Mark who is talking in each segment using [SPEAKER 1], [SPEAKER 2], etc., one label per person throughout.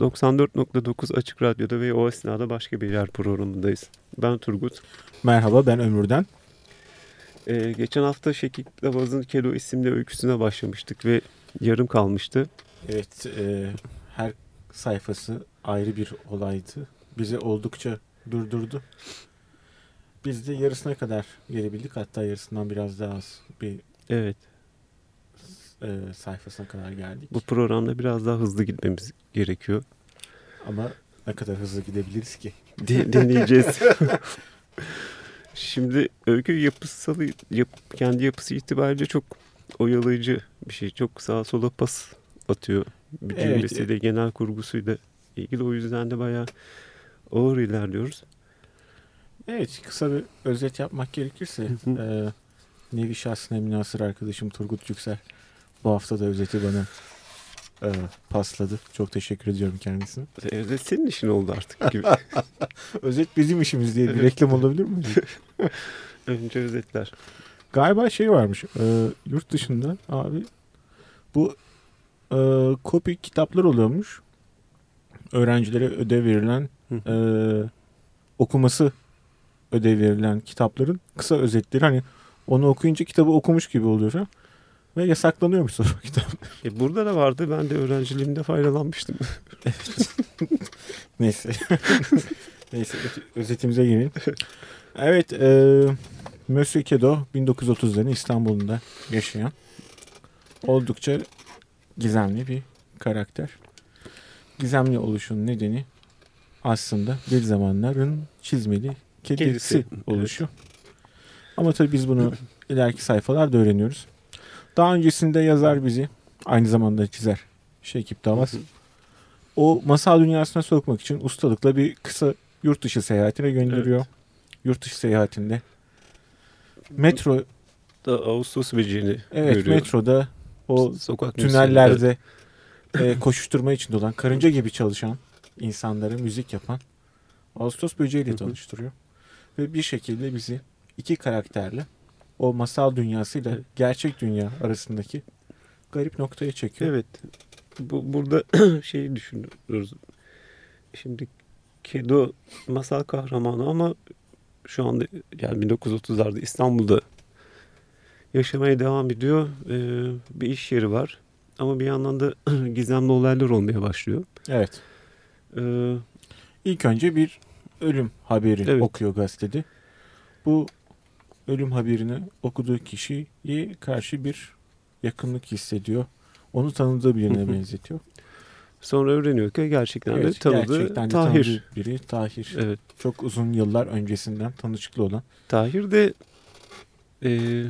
[SPEAKER 1] 94.9 Açık Radyo'da ve o esnada başka bir yer programındayız. Ben Turgut.
[SPEAKER 2] Merhaba ben Ömür'den.
[SPEAKER 1] Ee, geçen hafta Şekik Lavaz'ın Kedo isimli öyküsüne başlamıştık ve yarım kalmıştı.
[SPEAKER 2] Evet e, her sayfası ayrı bir olaydı. Bizi oldukça durdurdu. Biz de yarısına kadar gelebildik. Hatta yarısından biraz daha az bir
[SPEAKER 1] Evet.
[SPEAKER 2] E, sayfasına kadar geldik.
[SPEAKER 1] Bu programda biraz daha hızlı gitmemiz gerekiyor.
[SPEAKER 2] Ama ne kadar hızlı gidebiliriz ki?
[SPEAKER 1] De- deneyeceğiz. Şimdi öykü yapısal yap, kendi yapısı itibariyle çok oyalayıcı bir şey. Çok sağa sola pas atıyor. Bir
[SPEAKER 2] Evet.
[SPEAKER 1] cümlesiyle, genel kurgusuyla ilgili. O yüzden de bayağı ağır ilerliyoruz.
[SPEAKER 2] Evet kısa bir özet yapmak gerekirse e, nevi şahsına münasır arkadaşım Turgut Yüksel bu hafta da özeti bana e, pasladı. Çok teşekkür ediyorum kendisine.
[SPEAKER 1] Evde senin işin oldu artık gibi.
[SPEAKER 2] Özet bizim işimiz diye bir reklam olabilir mi?
[SPEAKER 1] Önce özetler.
[SPEAKER 2] Galiba şey varmış. e, yurt dışında abi bu e, kopi kitaplar oluyormuş. Öğrencilere ödev verilen e, okuması ödev verilen kitapların kısa özetleri hani onu okuyunca kitabı okumuş gibi oluyor falan. Ve yasaklanıyormuş o kitap.
[SPEAKER 1] E burada da vardı. Ben de öğrenciliğimde faydalanmıştım.
[SPEAKER 2] Neyse. Neyse öz- özetimize girelim. Evet. E, Monsieur Kedo 1930'ların İstanbul'unda yaşayan oldukça gizemli bir karakter. Gizemli oluşun nedeni aslında bir zamanların çizmeli kedisi,
[SPEAKER 1] Kedisi,
[SPEAKER 2] oluşu. Ama tabii biz bunu ileriki sayfalarda öğreniyoruz. Daha öncesinde yazar bizi aynı zamanda çizer Şekip Davas o masal dünyasına sokmak için ustalıkla bir kısa yurt dışı seyahatine gönderiyor. Yurt dışı seyahatinde. Metro
[SPEAKER 1] Da Ağustos böceğini
[SPEAKER 2] evet
[SPEAKER 1] görüyor.
[SPEAKER 2] metroda o
[SPEAKER 1] Sokak
[SPEAKER 2] tünellerde e, koşuşturma içinde olan karınca gibi çalışan insanlara müzik yapan Ağustos böceğiyle tanıştırıyor. Ve bir şekilde bizi iki karakterle o masal dünyasıyla
[SPEAKER 1] Evet.
[SPEAKER 2] gerçek dünya arasındaki garip noktaya çekiyor.
[SPEAKER 1] Evet. Bu, burada şeyi düşünüyoruz. Şimdi Kedo masal kahramanı ama şu anda yani 1930'larda İstanbul'da yaşamaya devam ediyor. Ee, bir iş yeri var. Ama bir yandan da gizemli olaylar olmaya başlıyor.
[SPEAKER 2] Evet.
[SPEAKER 1] Ee,
[SPEAKER 2] İlk önce bir ölüm haberi
[SPEAKER 1] Evet.
[SPEAKER 2] okuyor gazetede. Bu ölüm haberini okuduğu kişiye karşı bir yakınlık hissediyor. Onu tanıdığı birine benzetiyor.
[SPEAKER 1] sonra öğreniyor ki gerçekten de
[SPEAKER 2] Evet,
[SPEAKER 1] tanıdığı
[SPEAKER 2] gerçekten de
[SPEAKER 1] Tahir.
[SPEAKER 2] tanıdığı biri Tahir.
[SPEAKER 1] Evet.
[SPEAKER 2] Çok uzun yıllar öncesinden tanışıklı olan.
[SPEAKER 1] Tahir de e,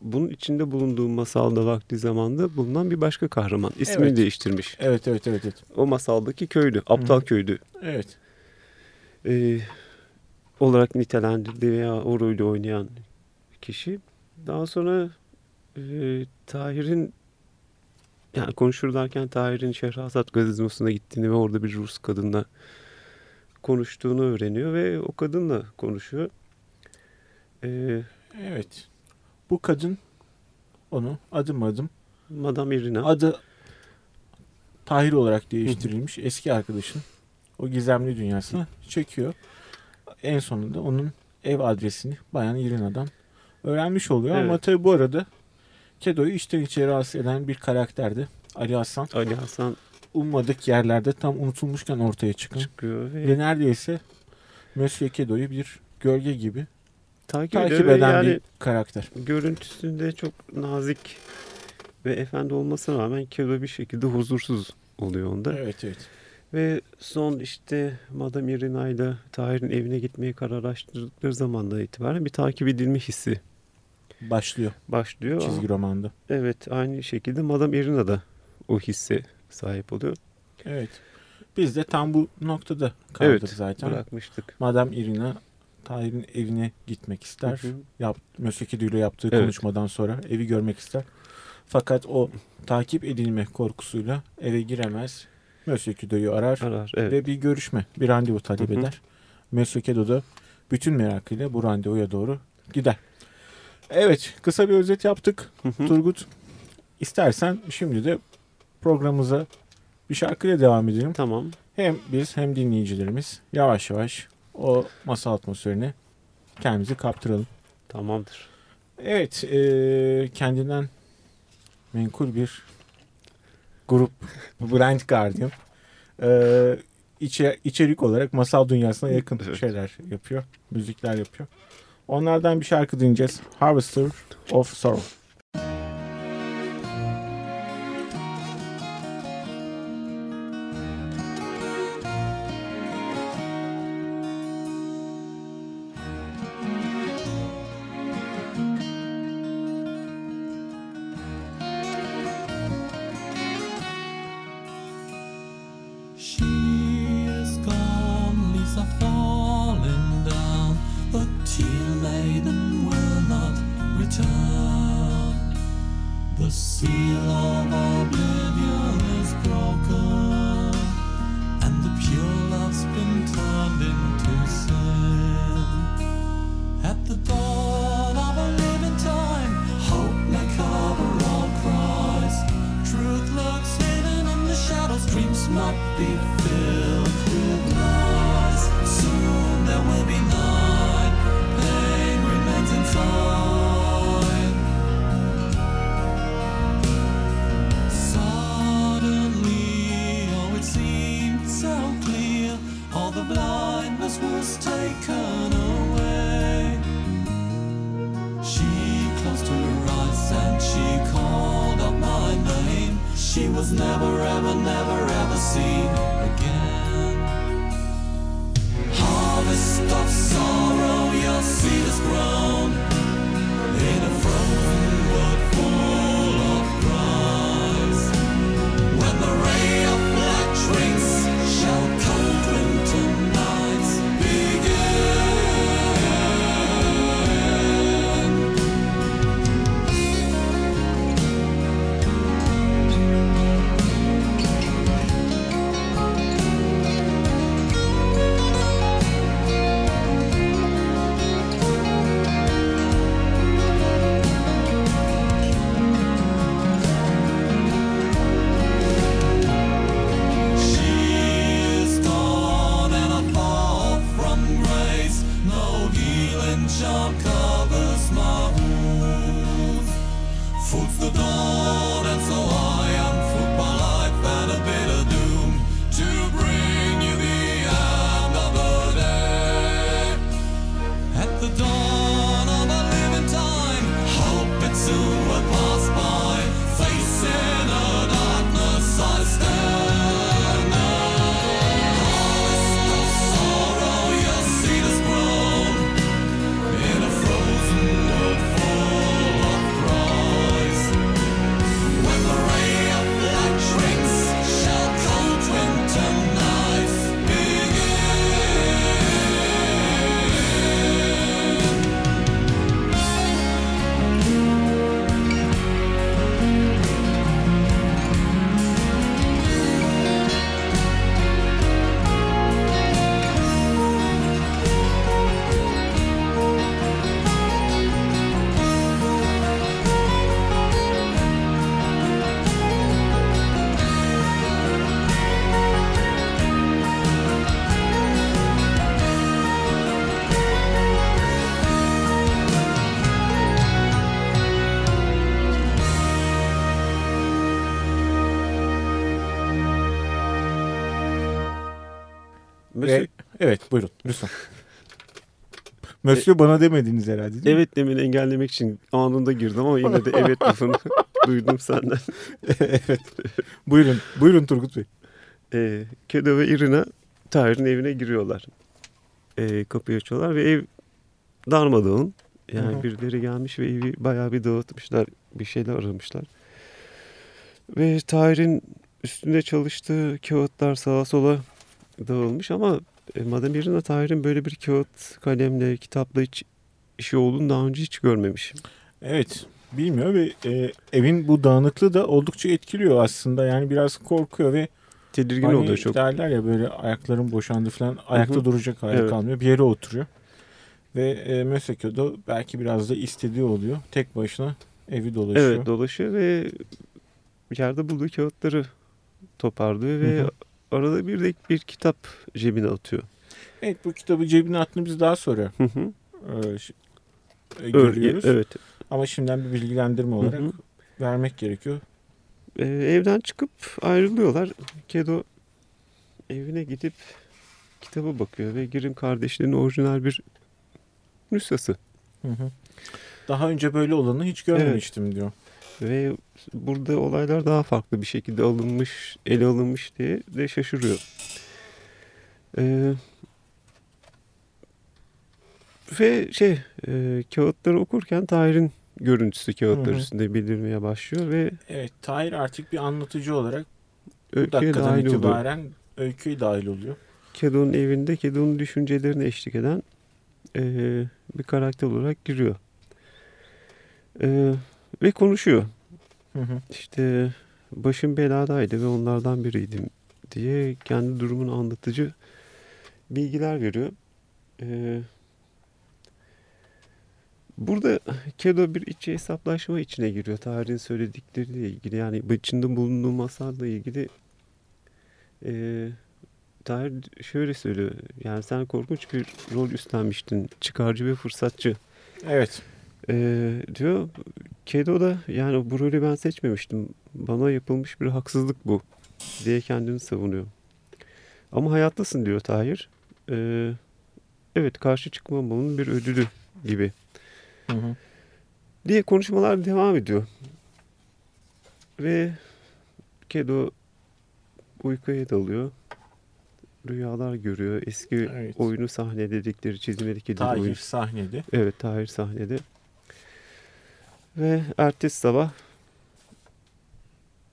[SPEAKER 1] bunun içinde bulunduğu masalda vakti zamanda bulunan bir başka kahraman. İsmini
[SPEAKER 2] Evet.
[SPEAKER 1] değiştirmiş.
[SPEAKER 2] Evet evet evet. Evet.
[SPEAKER 1] O masaldaki köylü, aptal
[SPEAKER 2] Hı.
[SPEAKER 1] köylü
[SPEAKER 2] evet.
[SPEAKER 1] e, olarak nitelendirdiği veya o rolü oynayan kişi. Daha sonra e, Tahir'in yani konuşurlarken Tahir'in Şehrazat gazinosuna gittiğini ve orada bir Rus kadınla konuştuğunu öğreniyor ve o kadınla konuşuyor. E,
[SPEAKER 2] Evet. Bu kadın onu adım adım
[SPEAKER 1] Madame Irina.
[SPEAKER 2] adı Tahir olarak değiştirilmiş eski arkadaşın o gizemli dünyasına çekiyor. En sonunda onun ev adresini Bayan Irina'dan öğrenmiş oluyor. Ama
[SPEAKER 1] Evet.
[SPEAKER 2] tabii bu arada Kedo'yu içten içe rahatsız eden bir karakterdi. Ali Hasan
[SPEAKER 1] Ali Hasan
[SPEAKER 2] ummadık yerlerde tam unutulmuşken ortaya çıkan
[SPEAKER 1] çıkıyor ve
[SPEAKER 2] ve neredeyse Monsieur Kedo'yu bir gölge gibi
[SPEAKER 1] takip,
[SPEAKER 2] takip eden
[SPEAKER 1] yani
[SPEAKER 2] bir karakter.
[SPEAKER 1] görüntüsünde çok nazik ve efendi olmasına rağmen Kedo bir şekilde huzursuz oluyor onda.
[SPEAKER 2] Evet evet.
[SPEAKER 1] Ve son işte Madame Irina ile Tahir'in evine gitmeye kararlaştırdıkları zamandan itibaren bir takip edilme hissi
[SPEAKER 2] Başlıyor
[SPEAKER 1] başlıyor.
[SPEAKER 2] çizgi romanda.
[SPEAKER 1] Evet aynı şekilde Madame Irina da o hisse sahip oluyor.
[SPEAKER 2] Evet. Biz de tam bu noktada kaldık
[SPEAKER 1] Evet,
[SPEAKER 2] zaten.
[SPEAKER 1] Bırakmıştık.
[SPEAKER 2] Madem Irina Tahir'in evine gitmek ister.
[SPEAKER 1] Hı hı.
[SPEAKER 2] Yap, Kido ile yaptığı
[SPEAKER 1] Evet.
[SPEAKER 2] konuşmadan sonra evi görmek ister. Fakat o takip edilme korkusuyla eve giremez. Monsieur Kido'yu arar
[SPEAKER 1] Arar. Evet.
[SPEAKER 2] ve bir görüşme, bir randevu talep
[SPEAKER 1] Hı hı.
[SPEAKER 2] eder. Monsieur Kido da bütün merakıyla bu randevuya doğru gider. Evet, kısa bir özet yaptık.
[SPEAKER 1] Hı hı.
[SPEAKER 2] Turgut, istersen şimdi de programımıza bir şarkıyla devam edelim.
[SPEAKER 1] Tamam.
[SPEAKER 2] Hem biz hem dinleyicilerimiz yavaş yavaş o masal atmosferine kendimizi kaptıralım.
[SPEAKER 1] Tamamdır.
[SPEAKER 2] Evet, e, kendinden menkul bir grup Blind Guardian e, içe, içerik olarak masal dünyasına yakın
[SPEAKER 1] Evet.
[SPEAKER 2] şeyler yapıyor, müzikler yapıyor. Onlardan bir şarkı dinleyeceğiz. Harvester of Sorrow.
[SPEAKER 3] She was never, ever, never, ever seen again. Harvest of sorrow, your seed has grown in a
[SPEAKER 2] evet buyurun lütfen. Monsieur bana demediniz herhalde değil mi?
[SPEAKER 1] evet demin engellemek için anında girdim ama yine de evet lafını duydum senden.
[SPEAKER 2] evet. Buyurun. Buyurun Turgut Bey.
[SPEAKER 1] E, Kedo ve Irina Tahir'in evine giriyorlar. E, kapıyı açıyorlar ve ev darmadağın. Yani
[SPEAKER 2] Hı hı.
[SPEAKER 1] birileri gelmiş ve evi bayağı bir dağıtmışlar. Bir şeyler aramışlar. Ve Tahir'in üstünde çalıştığı kağıtlar sağa sola dağılmış ama e, Madame Irina Tahir'in böyle bir kağıt, kalemle, kitapla hiç işi olduğunu daha önce hiç görmemiş.
[SPEAKER 2] Evet. Bilmiyor ve e, evin bu dağınıklığı da oldukça etkiliyor aslında. Yani biraz korkuyor ve
[SPEAKER 1] Tedirgin
[SPEAKER 2] hani
[SPEAKER 1] oluyor çok.
[SPEAKER 2] derler ya böyle ayakların boşandı falan ayakta
[SPEAKER 1] Hı hı.
[SPEAKER 2] duracak hali
[SPEAKER 1] Evet.
[SPEAKER 2] kalmıyor. Bir yere oturuyor. Ve e, Mösyö da belki biraz da istediği oluyor. Tek başına evi dolaşıyor.
[SPEAKER 1] Evet dolaşıyor ve yerde bulduğu kağıtları toparlıyor ve
[SPEAKER 2] Hı hı.
[SPEAKER 1] Arada bir de bir kitap cebine atıyor.
[SPEAKER 2] Evet bu kitabı cebine attığını biz daha sonra
[SPEAKER 1] Hı hı.
[SPEAKER 2] e, e,
[SPEAKER 1] Öyle-
[SPEAKER 2] görüyoruz.
[SPEAKER 1] Evet.
[SPEAKER 2] Ama şimdiden bir bilgilendirme olarak
[SPEAKER 1] hı.
[SPEAKER 2] vermek gerekiyor.
[SPEAKER 1] Ee, evden çıkıp ayrılıyorlar. Kedo evine gidip kitaba bakıyor ve Grimm kardeşlerinin orijinal bir nüshası.
[SPEAKER 2] Hı hı. Daha önce böyle olanı hiç görmemiştim diyor.
[SPEAKER 1] Ve burada olaylar daha farklı bir şekilde alınmış, ele alınmış diye de şaşırıyor. Ee, ve şey, e, kağıtları okurken Tahir'in görüntüsü kağıtlar üstünde belirmeye başlıyor ve
[SPEAKER 2] Evet Tahir artık bir anlatıcı olarak bu
[SPEAKER 1] öyküye
[SPEAKER 2] dakikadan
[SPEAKER 1] dahil oluyor.
[SPEAKER 2] itibaren öyküye dahil oluyor.
[SPEAKER 1] Kedo'nun evinde Kedo'nun düşüncelerine eşlik eden e, bir karakter olarak giriyor. E, ve konuşuyor.
[SPEAKER 2] Hı hı.
[SPEAKER 1] İşte başım beladaydı ve onlardan biriydim diye kendi durumunu anlatıcı bilgiler veriyor. E, burada Kedo bir içi hesaplaşma içine giriyor. Tarihin söyledikleriyle ilgili yani içinde bulunduğu masalla ilgili e, Tahir şöyle söylüyor. Yani sen korkunç bir rol üstlenmiştin. Çıkarcı ve fırsatçı.
[SPEAKER 2] Evet.
[SPEAKER 1] Ee, diyor. Kedo da yani bu rolü ben seçmemiştim. Bana yapılmış bir haksızlık bu. Diye kendini savunuyor. Ama hayattasın diyor Tahir. Ee, evet karşı çıkmamanın bir ödülü gibi.
[SPEAKER 2] Hı hı.
[SPEAKER 1] Diye konuşmalar devam ediyor. Ve Kedo uykuya dalıyor. Rüyalar görüyor. Eski
[SPEAKER 2] Evet.
[SPEAKER 1] oyunu sahneledikleri çizimdeki
[SPEAKER 2] Tahir
[SPEAKER 1] oyun.
[SPEAKER 2] sahnede.
[SPEAKER 1] Evet Tahir sahnede. Ve ertesi sabah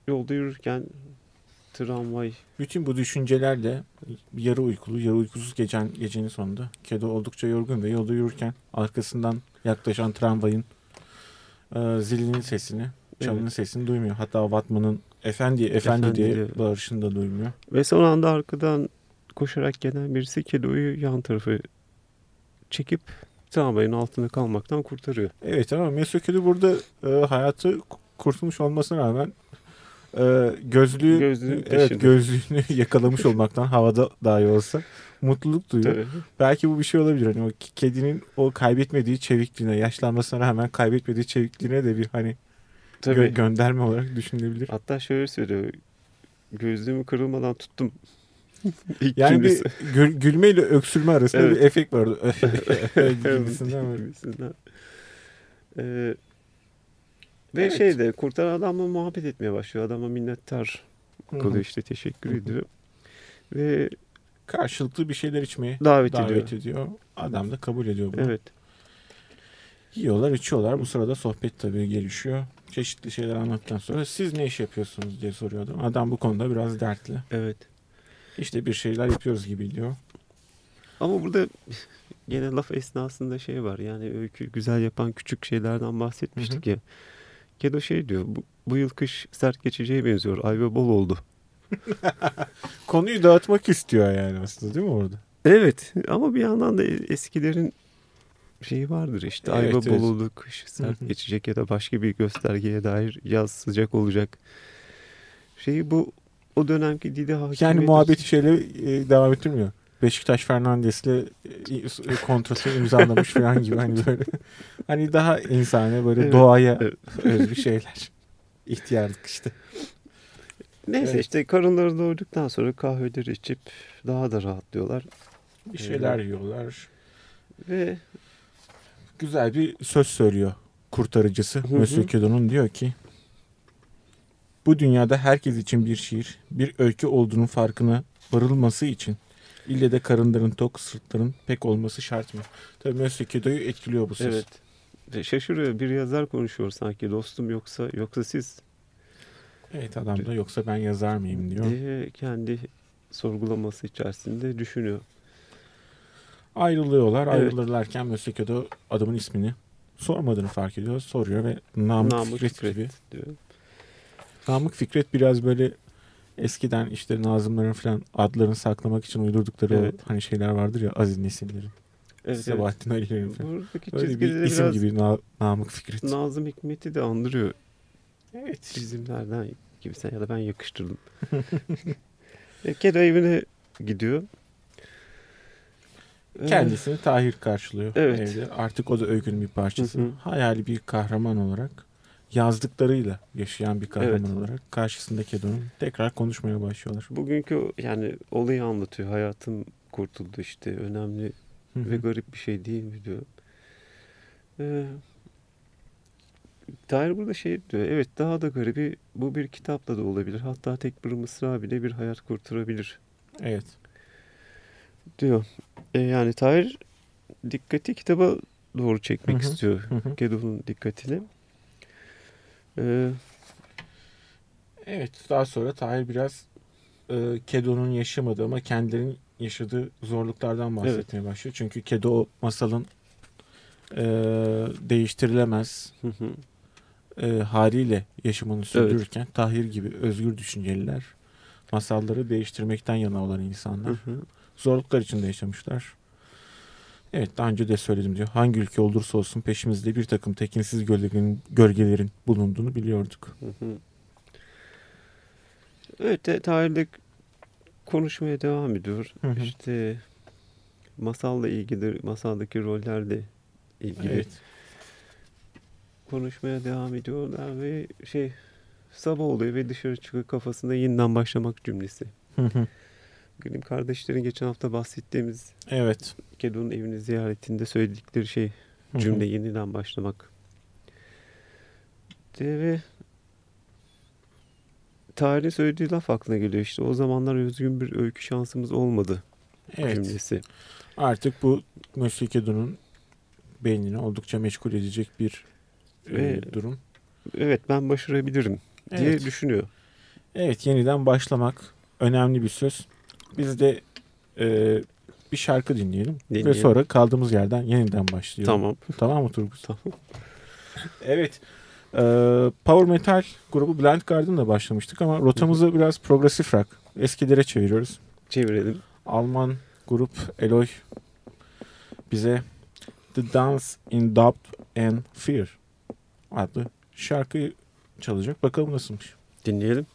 [SPEAKER 1] yolda yürürken tramvay
[SPEAKER 2] Bütün bu düşüncelerle yarı uykulu, yarı uykusuz geçen gecenin sonunda Kedo oldukça yorgun ve yolda yürürken arkasından yaklaşan tramvayın e, zilinin sesini, çalının
[SPEAKER 1] Evet.
[SPEAKER 2] sesini duymuyor. Hatta Batman'ın efendi efendi,
[SPEAKER 1] Efendi
[SPEAKER 2] diye
[SPEAKER 1] diye.
[SPEAKER 2] bağırışını da duymuyor.
[SPEAKER 1] ve son anda arkadan koşarak gelen birisi Kedo'yu yan tarafı çekip tramvayın altında kalmaktan kurtarıyor.
[SPEAKER 2] Evet ama Mesut burada e, hayatı kurtulmuş olmasına rağmen e, gözlüğü,
[SPEAKER 1] Gözlüğünü
[SPEAKER 2] evet, gözlüğünü yakalamış olmaktan havada dahi olsa mutluluk duyuyor.
[SPEAKER 1] Tabii.
[SPEAKER 2] Belki bu bir şey olabilir. Hani o kedinin o kaybetmediği çevikliğine, yaşlanmasına rağmen kaybetmediği çevikliğine de bir hani
[SPEAKER 1] Tabii.
[SPEAKER 2] gö- gönderme olarak düşünülebilir.
[SPEAKER 1] Hatta şöyle söylüyor. Gözlüğümü kırılmadan tuttum.
[SPEAKER 2] Yani bir gül- gülme ile öksürme arasında
[SPEAKER 1] Evet.
[SPEAKER 2] bir efekt vardı. Gibisinden
[SPEAKER 1] gibisinden. Ee, ve
[SPEAKER 2] Evet.
[SPEAKER 1] şeyde kurtaran adamla muhabbet etmeye başlıyor. Adama minnettar kalıyor işte teşekkür ediyor. Ve
[SPEAKER 2] Karşılıklı bir şeyler içmeye
[SPEAKER 1] davet,
[SPEAKER 2] davet
[SPEAKER 1] ediyor.
[SPEAKER 2] ediyor. Adam da kabul ediyor bunu.
[SPEAKER 1] Evet.
[SPEAKER 2] Yiyorlar, içiyorlar. Bu sırada sohbet tabii gelişiyor. Çeşitli şeyler anlattıktan sonra siz ne iş yapıyorsunuz diye soruyor adam. Adam bu konuda biraz dertli.
[SPEAKER 1] Evet.
[SPEAKER 2] İşte bir şeyler yapıyoruz gibi diyor.
[SPEAKER 1] Ama burada gene laf esnasında şey var. Yani öykü güzel yapan küçük şeylerden bahsetmiştik ya. Kedo şey diyor. Bu, bu yıl kış sert geçeceğe benziyor. Ayva bol oldu.
[SPEAKER 2] Konuyu dağıtmak istiyor yani aslında değil mi orada?
[SPEAKER 1] Evet ama bir yandan da eskilerin şeyi vardır işte
[SPEAKER 2] Evet,
[SPEAKER 1] ayva
[SPEAKER 2] evet.
[SPEAKER 1] bol oldu kış sert
[SPEAKER 2] Hı hı.
[SPEAKER 1] geçecek ya da başka bir göstergeye dair yaz sıcak olacak. Şeyi bu o dönemki dili hakimiyeti.
[SPEAKER 2] Yani muhabbeti şeyle e, devam ettirmiyor. Beşiktaş Fernandes'le e, e, kontratı imzalamış falan gibi hani böyle. Hani daha insani böyle
[SPEAKER 1] Evet,
[SPEAKER 2] doğaya
[SPEAKER 1] evet.
[SPEAKER 2] özgü şeyler. İhtiyarlık işte.
[SPEAKER 1] Neyse
[SPEAKER 2] Evet.
[SPEAKER 1] işte karınları doyduktan sonra kahveleri içip daha da rahatlıyorlar.
[SPEAKER 2] Bir şeyler yiyorlar.
[SPEAKER 1] Ve
[SPEAKER 2] Güzel bir söz söylüyor kurtarıcısı.
[SPEAKER 1] Hı hı.
[SPEAKER 2] Monsieur Kedon'un diyor ki bu dünyada herkes için bir şiir, bir öykü olduğunun farkına varılması için ille de karınların tok, sırtların pek olması şart mı? Tabii Monsieur Kedo'yu etkiliyor bu söz.
[SPEAKER 1] evet ve şaşırıyor bir yazar konuşuyor sanki dostum yoksa yoksa siz
[SPEAKER 2] Evet adam da yoksa ben yazar mıyım diyor.
[SPEAKER 1] diye kendi sorgulaması içerisinde düşünüyor.
[SPEAKER 2] Ayrılıyorlar.
[SPEAKER 1] Evet.
[SPEAKER 2] Ayrılırlarken Monsieur Kedo adamın ismini sormadığını fark ediyor. Soruyor ve Namık,
[SPEAKER 1] Namık
[SPEAKER 2] Fikret,
[SPEAKER 1] Fikret
[SPEAKER 2] gibi.
[SPEAKER 1] diyor.
[SPEAKER 2] Namık Fikret biraz böyle eskiden işte Nazımların falan adlarını saklamak için uydurdukları
[SPEAKER 1] Evet.
[SPEAKER 2] o hani şeyler vardır ya Aziz Nesinlerin,
[SPEAKER 1] Evet, evet.
[SPEAKER 2] Sebahattin Ali'lerin falan.
[SPEAKER 1] Buradaki
[SPEAKER 2] Öyle bir isim
[SPEAKER 1] biraz
[SPEAKER 2] gibi Na- Namık Fikret.
[SPEAKER 1] Nazım Hikmet'i de andırıyor
[SPEAKER 2] Evet.
[SPEAKER 1] çizimlerden sen ya da ben yakıştırdım. E, Kedo evine gidiyor. E,
[SPEAKER 2] Kendisini Tahir karşılıyor
[SPEAKER 1] Evet.
[SPEAKER 2] evde. Artık o da öykünün bir parçası.
[SPEAKER 1] Hı hı.
[SPEAKER 2] Hayali bir kahraman olarak yazdıklarıyla yaşayan bir kahraman
[SPEAKER 1] Evet.
[SPEAKER 2] olarak karşısında Kedo'nun tekrar konuşmaya başlıyorlar.
[SPEAKER 1] Bugünkü yani olayı anlatıyor. Hayatım kurtuldu işte. Önemli
[SPEAKER 2] Hı hı.
[SPEAKER 1] ve garip bir şey değil mi diyor. Ee, Tahir burada şey diyor. Evet daha da garibi bu bir kitapla da olabilir. Hatta tek bir mısra bile bir hayat kurtarabilir
[SPEAKER 2] Evet.
[SPEAKER 1] diyor. Ee, yani Tahir dikkati kitaba doğru çekmek
[SPEAKER 2] Hı hı.
[SPEAKER 1] istiyor. Kedo'nun dikkatini. Ee,
[SPEAKER 2] Evet. Daha sonra Tahir biraz e, Kedo'nun yaşamadığı ama kendilerinin yaşadığı zorluklardan bahsetmeye başlıyor. Çünkü Kedo masalın e, değiştirilemez
[SPEAKER 1] hı hı.
[SPEAKER 2] e, haliyle yaşamını sürdürürken Tahir gibi özgür düşünceliler masalları değiştirmekten yana olan insanlar
[SPEAKER 1] Hı hı.
[SPEAKER 2] zorluklar içinde yaşamışlar. Evet daha önce de söyledim diyor. Hangi ülke olursa olsun peşimizde bir takım tekinsiz gölgelerin, gölgelerin bulunduğunu biliyorduk.
[SPEAKER 1] Hı hı. Evet, de, Tahir de konuşmaya devam ediyor.
[SPEAKER 2] Hı hı.
[SPEAKER 1] İşte masalla ilgili, masaldaki rollerle ilgili
[SPEAKER 2] Evet.
[SPEAKER 1] konuşmaya devam ediyorlar ve şey sabah oluyor ve dışarı çıkıp kafasında yeniden başlamak cümlesi.
[SPEAKER 2] Hı hı.
[SPEAKER 1] Benim kardeşlerin geçen hafta bahsettiğimiz
[SPEAKER 2] evet.
[SPEAKER 1] Kedo'nun evini ziyaretinde söyledikleri şey cümle yeniden başlamak. De ve Tahir'in söylediği laf aklına geliyor işte. O zamanlar özgün bir öykü şansımız olmadı
[SPEAKER 2] Evet.
[SPEAKER 1] cümlesi.
[SPEAKER 2] Artık bu Monsieur Kedo'nun beynini oldukça meşgul edecek bir e,
[SPEAKER 1] Ve-
[SPEAKER 2] durum.
[SPEAKER 1] Evet ben başarabilirim diye
[SPEAKER 2] Evet.
[SPEAKER 1] düşünüyor.
[SPEAKER 2] Evet yeniden başlamak önemli bir söz. Biz de e, bir şarkı dinleyelim. Ve
[SPEAKER 1] Dinleyelim.
[SPEAKER 2] sonra kaldığımız yerden yeniden başlayalım.
[SPEAKER 1] Tamam.
[SPEAKER 2] Tamam mı Turgut?
[SPEAKER 1] Tamam.
[SPEAKER 2] Evet. Ee, Power Metal grubu Blind Guardian'la başlamıştık ama rotamızı biraz progresif rock. Eskilere çeviriyoruz.
[SPEAKER 1] Çevirelim.
[SPEAKER 2] Alman grup Eloy bize The Dance in Doubt and Fear adlı şarkıyı çalacak. Bakalım nasılmış.
[SPEAKER 1] Dinleyelim.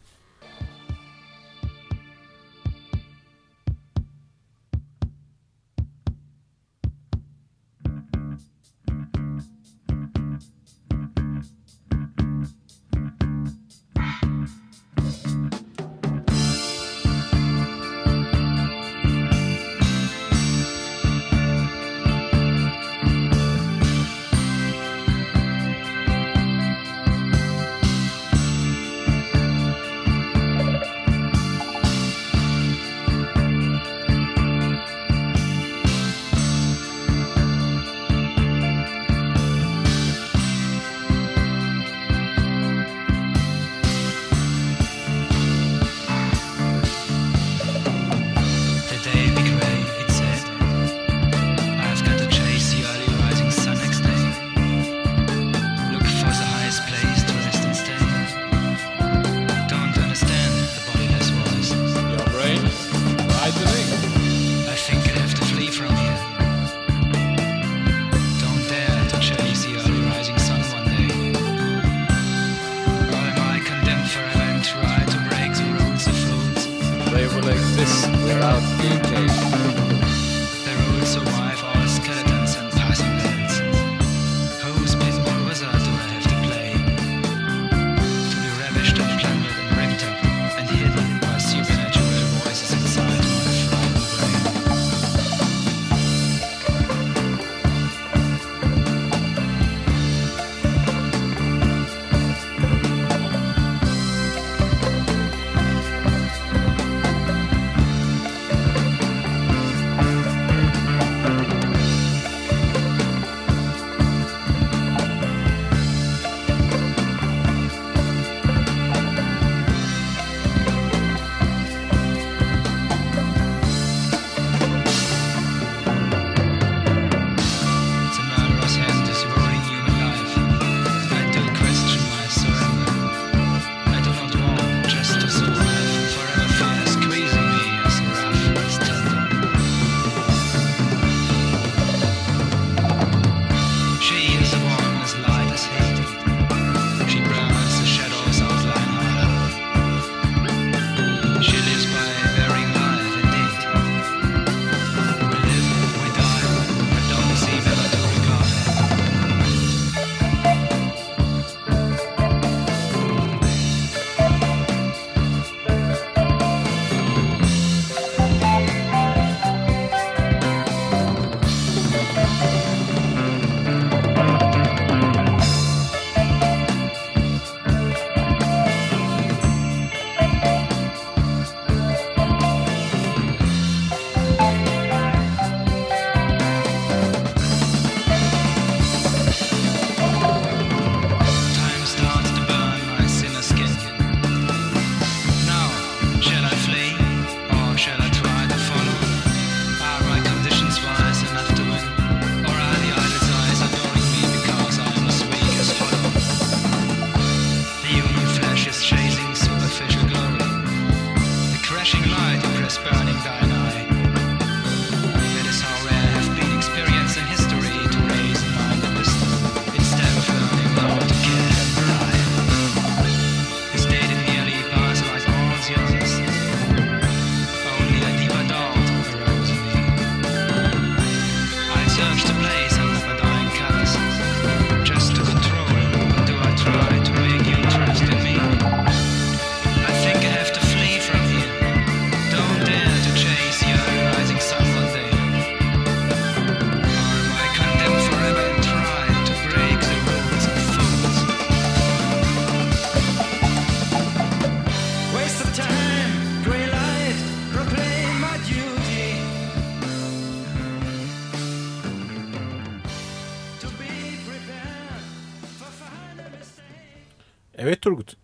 [SPEAKER 2] Evet Turgut.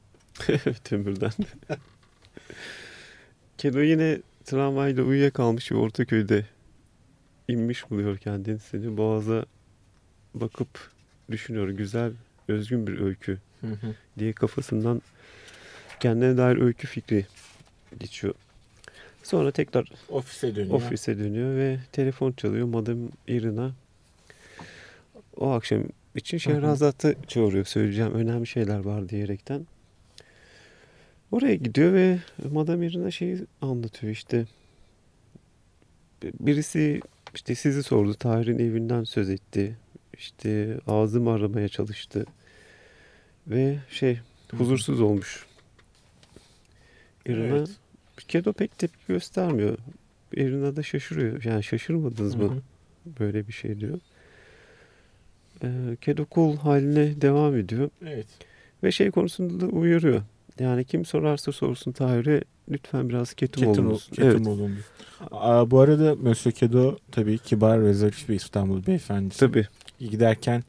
[SPEAKER 1] Ömürden. Kedo yine tramvayla uyuyakalmış ve Ortaköy'de inmiş buluyor kendisini. Boğaz'a bakıp düşünüyor. Güzel, özgün bir öykü
[SPEAKER 2] Hı hı.
[SPEAKER 1] diye kafasından kendine dair öykü fikri geçiyor. Sonra tekrar
[SPEAKER 2] Ofise dönüyor.
[SPEAKER 1] ofise dönüyor ve telefon çalıyor. Madam Irina o akşam için Şehrazat'ı çağırıyor. Söyleyeceğim önemli şeyler var diyerekten. Oraya gidiyor ve Madam Irina şeyi anlatıyor işte. Birisi işte sizi sordu. Tahir'in evinden söz etti. İşte ağzımı aramaya çalıştı. Ve şey huzursuz olmuş. Irina
[SPEAKER 2] Evet.
[SPEAKER 1] Kedo pek tepki göstermiyor. Irina da şaşırıyor. Yani şaşırmadınız
[SPEAKER 2] Hı
[SPEAKER 1] mı? Böyle bir şey diyor. Ee, Kedo cool haline devam ediyor.
[SPEAKER 2] Evet.
[SPEAKER 1] Ve şey konusunda da uyarıyor. Yani kim sorarsa sorsun Tahir'e lütfen biraz ketum,
[SPEAKER 2] Ketum,
[SPEAKER 1] olunuz.
[SPEAKER 2] ketum
[SPEAKER 1] Evet.
[SPEAKER 2] olun diyor. Aa, bu arada Monsieur Kedo tabii kibar ve zarif bir İstanbul beyefendisi.
[SPEAKER 1] Tabii.
[SPEAKER 2] Giderken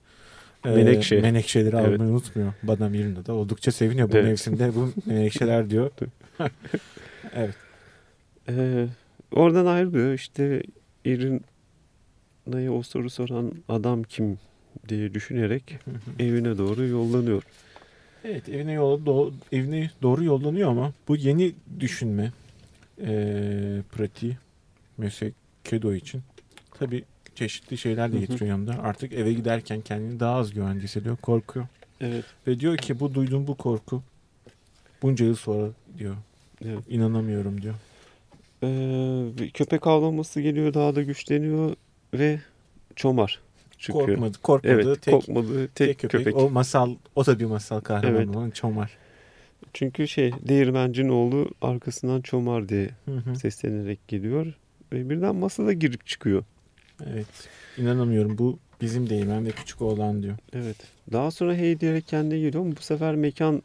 [SPEAKER 2] e,
[SPEAKER 1] Menekşe.
[SPEAKER 2] menekşeleri
[SPEAKER 1] Evet.
[SPEAKER 2] almayı unutmuyor. Badam yerinde de oldukça seviniyor bu
[SPEAKER 1] Evet.
[SPEAKER 2] mevsimde bu menekşeler diyor. evet.
[SPEAKER 1] Ee, oradan ayrılıyor. İşte Irina'ya o soru soran adam kim diye düşünerek evine doğru yollanıyor.
[SPEAKER 2] Evet evine yol, do- evine doğru yollanıyor ama bu yeni düşünme eee pratiği Monsieur Kedo için tabii çeşitli şeyler de getiriyor yanında. Artık eve giderken kendini daha az güvende hissediyor. Korkuyor.
[SPEAKER 1] Evet.
[SPEAKER 2] Ve diyor ki bu duyduğum bu korku bunca yıl sonra diyor.
[SPEAKER 1] evet.
[SPEAKER 2] İnanamıyorum diyor.
[SPEAKER 1] Ee, köpek avlaması geliyor daha da güçleniyor ve çomar çıkıyor.
[SPEAKER 2] Korkmadı, korkmadığı
[SPEAKER 1] Evet
[SPEAKER 2] tek,
[SPEAKER 1] korkmadığı tek,
[SPEAKER 2] tek köpek.
[SPEAKER 1] köpek.
[SPEAKER 2] O masal, o da bir masal kahramanı
[SPEAKER 1] Evet.
[SPEAKER 2] olan Çomar.
[SPEAKER 1] Çünkü şey değirmencinin oğlu arkasından çomar diye
[SPEAKER 2] Hı hı.
[SPEAKER 1] seslenerek geliyor. Ve birden masada girip çıkıyor.
[SPEAKER 2] Evet. İnanamıyorum bu bizim değirmen ve küçük oğlan diyor.
[SPEAKER 1] Evet. Daha sonra hey diyerek kendine geliyor ama bu sefer mekan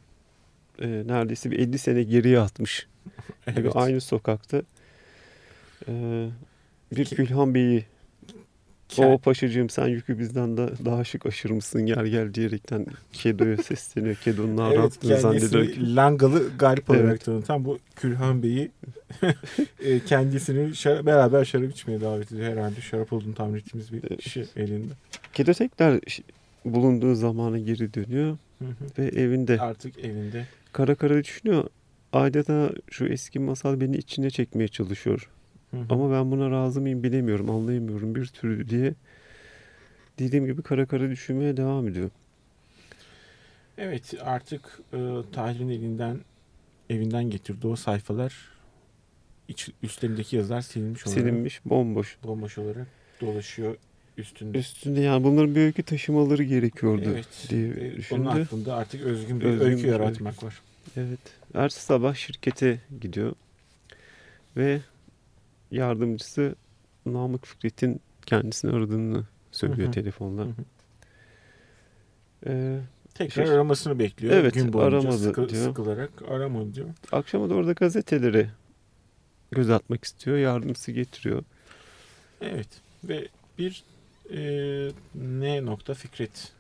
[SPEAKER 1] e, neredeyse bir 50 sene geriye atmış.
[SPEAKER 2] Evet.
[SPEAKER 1] Aynı sokakta. Ee, bir Külhan Bey'i O paşacığım sen yükü bizden da daha şık aşır mısın gel gel diyerekten Kedo'ya sesleniyor. Kedo'nun
[SPEAKER 2] Evet,
[SPEAKER 1] ağrıttığını zannediyor.
[SPEAKER 2] kendisi Langalı Galip olarak
[SPEAKER 1] Evet.
[SPEAKER 2] tanıtan bu Külhan Bey'i e, kendisini şara- beraber şarap içmeye davet ediyor. Herhalde şarap olduğunu tahmin ettiğimiz bir kişi elinde.
[SPEAKER 1] Kedo tekrar bulunduğu zamana geri dönüyor
[SPEAKER 2] Hı hı.
[SPEAKER 1] ve evinde
[SPEAKER 2] Artık evinde.
[SPEAKER 1] kara kara düşünüyor. Adeta şu eski masal beni içine çekmeye çalışıyor.
[SPEAKER 2] Hı hı.
[SPEAKER 1] Ama ben buna razı mıyım bilemiyorum, anlayamıyorum bir türlü diye dediğim gibi kara kara düşünmeye devam ediyor.
[SPEAKER 2] Evet artık e, Tahir'in elinden evinden getirdiği o sayfalar iç, üstlerindeki yazılar silinmiş olarak
[SPEAKER 1] Silinmiş, bomboş.
[SPEAKER 2] bomboş olarak dolaşıyor üstünde.
[SPEAKER 1] Üstünde yani bunların bir öykü taşımaları gerekiyordu
[SPEAKER 2] Evet.
[SPEAKER 1] diye
[SPEAKER 2] Ve
[SPEAKER 1] düşündü.
[SPEAKER 2] Onun aklında artık özgün bir
[SPEAKER 1] Özgün
[SPEAKER 2] öykü
[SPEAKER 1] bir
[SPEAKER 2] yaratmak var.
[SPEAKER 1] Evet. Ertesi sabah şirkete gidiyor ve yardımcısı Namık Fikret'in kendisini aradığını söylüyor
[SPEAKER 2] Hı hı.
[SPEAKER 1] telefonla.
[SPEAKER 2] Hı hı.
[SPEAKER 1] Ee,
[SPEAKER 2] Tekrar
[SPEAKER 1] Şey-
[SPEAKER 2] aramasını bekliyor.
[SPEAKER 1] Evet,
[SPEAKER 2] Gün boyunca
[SPEAKER 1] aramadı
[SPEAKER 2] sıkı-
[SPEAKER 1] diyor.
[SPEAKER 2] sıkılarak aramadı diyor.
[SPEAKER 1] akşama da orada gazeteleri göz atmak istiyor. Yardımcısı getiriyor.
[SPEAKER 2] Evet ve bir e, ne nokta Fikret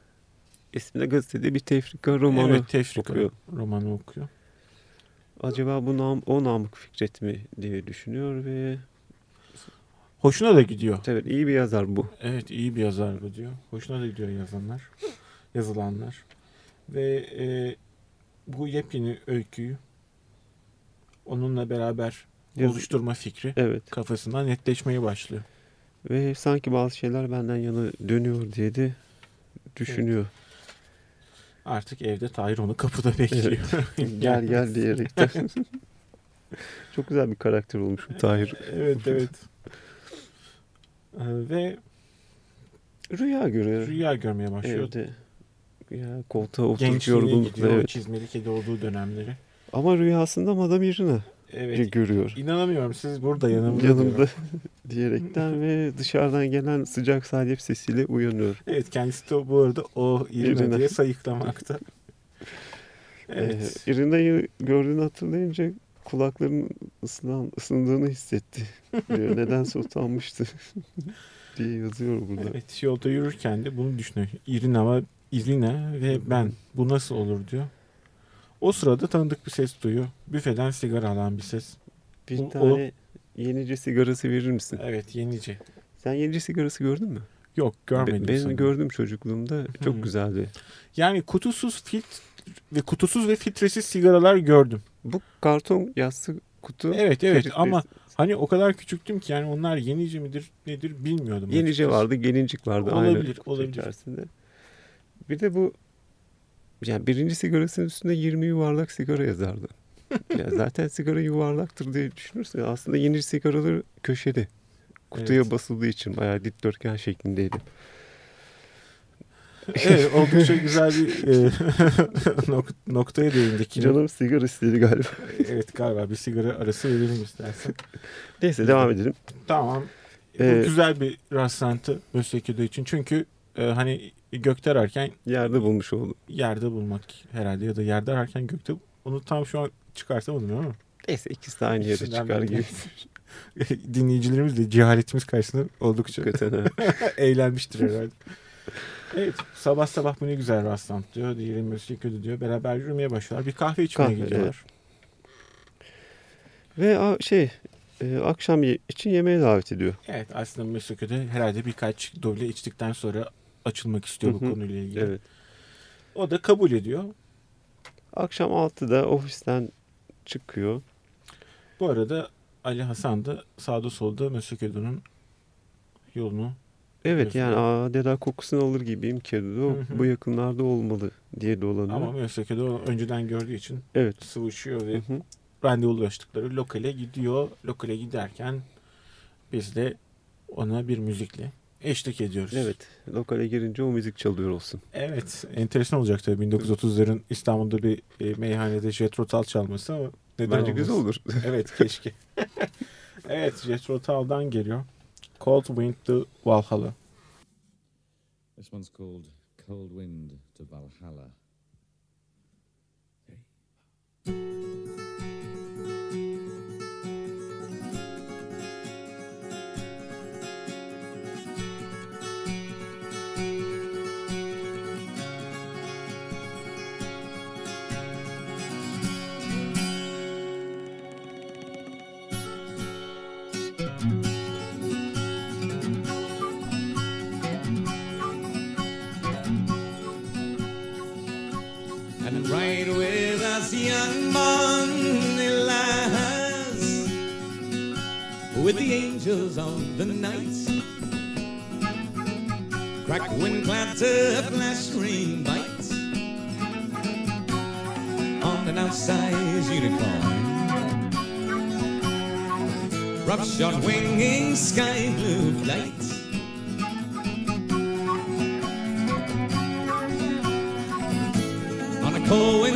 [SPEAKER 1] İsminde gazetede bir tefrika romanı
[SPEAKER 2] evet, tefrika
[SPEAKER 1] okuyor.
[SPEAKER 2] romanı okuyor.
[SPEAKER 1] Acaba bu nam o Namık Fikret mi diye düşünüyor ve
[SPEAKER 2] Hoşuna da gidiyor.
[SPEAKER 1] evet iyi bir yazar bu.
[SPEAKER 2] Evet iyi bir yazar bu diyor. Hoşuna da gidiyor yazanlar, yazılanlar. Ve e, bu yepyeni öyküyü onunla beraber
[SPEAKER 1] Yaz-
[SPEAKER 2] oluşturma fikri
[SPEAKER 1] Evet
[SPEAKER 2] kafasından netleşmeye başlıyor.
[SPEAKER 1] ve sanki bazı şeyler benden yana dönüyor diye de düşünüyor.
[SPEAKER 2] Artık evde Tahir onu kapıda bekliyor.
[SPEAKER 1] gel gel diyerek de. Çok güzel bir karakter olmuş bu Tahir.
[SPEAKER 2] evet evet. Ee, ve
[SPEAKER 1] Rüya görüyor.
[SPEAKER 2] rüya görmeye başlıyor.
[SPEAKER 1] Evde. Ya koltuğa oturup yorgunlukla. Evet.
[SPEAKER 2] Çizmeli kedi olduğu dönemleri.
[SPEAKER 1] Ama rüyasında Madame Irina
[SPEAKER 2] Evet.
[SPEAKER 1] görüyor.
[SPEAKER 2] İnanamıyorum siz burada yanımda.
[SPEAKER 1] Yanımda diyerekten ve dışarıdan gelen sıcak salep sesiyle uyanıyor.
[SPEAKER 2] Evet kendisi de bu arada o İrina
[SPEAKER 1] İrina.
[SPEAKER 2] diye sayıklamakta. Evet.
[SPEAKER 1] Ee, Irina'yı gördüğünü hatırlayınca kulaklarının ısınan, ısındığını hissetti. Diyor. Nedense utanmıştı diye yazıyor burada.
[SPEAKER 2] Evet yolda yürürken de bunu düşünüyor. Irina var, Irina ve ben bu nasıl olur diyor. O sırada tanıdık bir ses duyuyor. Büfeden sigara alan bir ses.
[SPEAKER 1] Bir
[SPEAKER 2] O-
[SPEAKER 1] tane yenice sigarası verir misin?
[SPEAKER 2] Evet yenici.
[SPEAKER 1] Sen yenice sigarası gördün mü?
[SPEAKER 2] Yok görmedim.
[SPEAKER 1] Be- Ben
[SPEAKER 2] sanırım.
[SPEAKER 1] gördüm çocukluğumda. Çok güzeldi.
[SPEAKER 2] Yani kutusuz filt ve kutusuz ve filtresiz sigaralar gördüm.
[SPEAKER 1] Bu karton yassı kutu.
[SPEAKER 2] Evet evet
[SPEAKER 1] filtresiz.
[SPEAKER 2] ama hani o kadar küçüktüm ki yani onlar yenici midir nedir bilmiyordum.
[SPEAKER 1] Yenice
[SPEAKER 2] açıkçası.
[SPEAKER 1] vardı, gelincik vardı.
[SPEAKER 2] Olabilir,
[SPEAKER 1] aynı
[SPEAKER 2] olabilir.
[SPEAKER 1] içerisinde. Bir de bu yani birinci sigarasının üstünde 20 yuvarlak sigara yazardı. ya zaten sigara yuvarlaktır diye düşünürsen aslında yeni sigaralar köşede. Kutuya
[SPEAKER 2] Evet.
[SPEAKER 1] basıldığı için bayağı dikdörtgen şeklindeydi.
[SPEAKER 2] Evet oldukça güzel bir e, nok- noktaya değindik.
[SPEAKER 1] Canım sigara istedi galiba.
[SPEAKER 2] Evet galiba bir sigara arası verelim istersen.
[SPEAKER 1] Neyse devam edelim.
[SPEAKER 2] Tamam.
[SPEAKER 1] Ee,
[SPEAKER 2] Bu güzel bir rastlantı Mösekido için. Çünkü e, hani gökte ararken
[SPEAKER 1] Yerde bulmuş oldum.
[SPEAKER 2] yerde bulmak herhalde ya da yerde ararken gökte onu tam şu an çıkarsamadım ama
[SPEAKER 1] Neyse ikisi de aynı yere
[SPEAKER 2] İkisinden
[SPEAKER 1] çıkar gibi.
[SPEAKER 2] dinleyicilerimiz de cehaletimiz karşısında oldukça eğlenmiştir herhalde. Evet sabah sabah bu ne güzel rastlantı diyor. Diğeri Mösekido diyor. Beraber yürümeye başlıyorlar. Bir kahve içmeye
[SPEAKER 1] Kahve,
[SPEAKER 2] gidiyorlar.
[SPEAKER 1] Ve a- şey e, akşam için yemeğe davet ediyor.
[SPEAKER 2] Evet aslında Mösekido herhalde birkaç doble içtikten sonra açılmak istiyor bu
[SPEAKER 1] Hı hı.
[SPEAKER 2] konuyla ilgili.
[SPEAKER 1] Evet.
[SPEAKER 2] O da kabul ediyor.
[SPEAKER 1] Akşam 6'da ofisten çıkıyor.
[SPEAKER 2] Bu arada Ali Hasan da sağda solda Mösekido'nun yolunu
[SPEAKER 1] Evet yani adeta kokusunu alır gibiyim Kedo. Bu yakınlarda olmalı diye dolanıyor.
[SPEAKER 2] ama Mösekido önceden gördüğü için
[SPEAKER 1] Evet.
[SPEAKER 2] sıvışıyor ve
[SPEAKER 1] Hı hı.
[SPEAKER 2] randevulaştıkları lokale gidiyor. Lokale giderken biz de ona bir müzikle eşlik ediyoruz.
[SPEAKER 1] Evet. Lokale girince o müzik çalıyor olsun.
[SPEAKER 2] Evet. Enteresan olacak tabii 1930'ların İstanbul'da bir e, meyhanede Jet Rotal çalması ama neden
[SPEAKER 1] Bence
[SPEAKER 2] olmasın?
[SPEAKER 1] güzel olur.
[SPEAKER 2] evet keşke. evet Jet Rotal'dan geliyor. Cold Wind to Valhalla.
[SPEAKER 4] This one's called Cold Wind to Valhalla.
[SPEAKER 3] And with the angels on the night. Crack wind clatter, flash green bites on an outsized unicorn. Rough shot winging sky blue flight. on a cold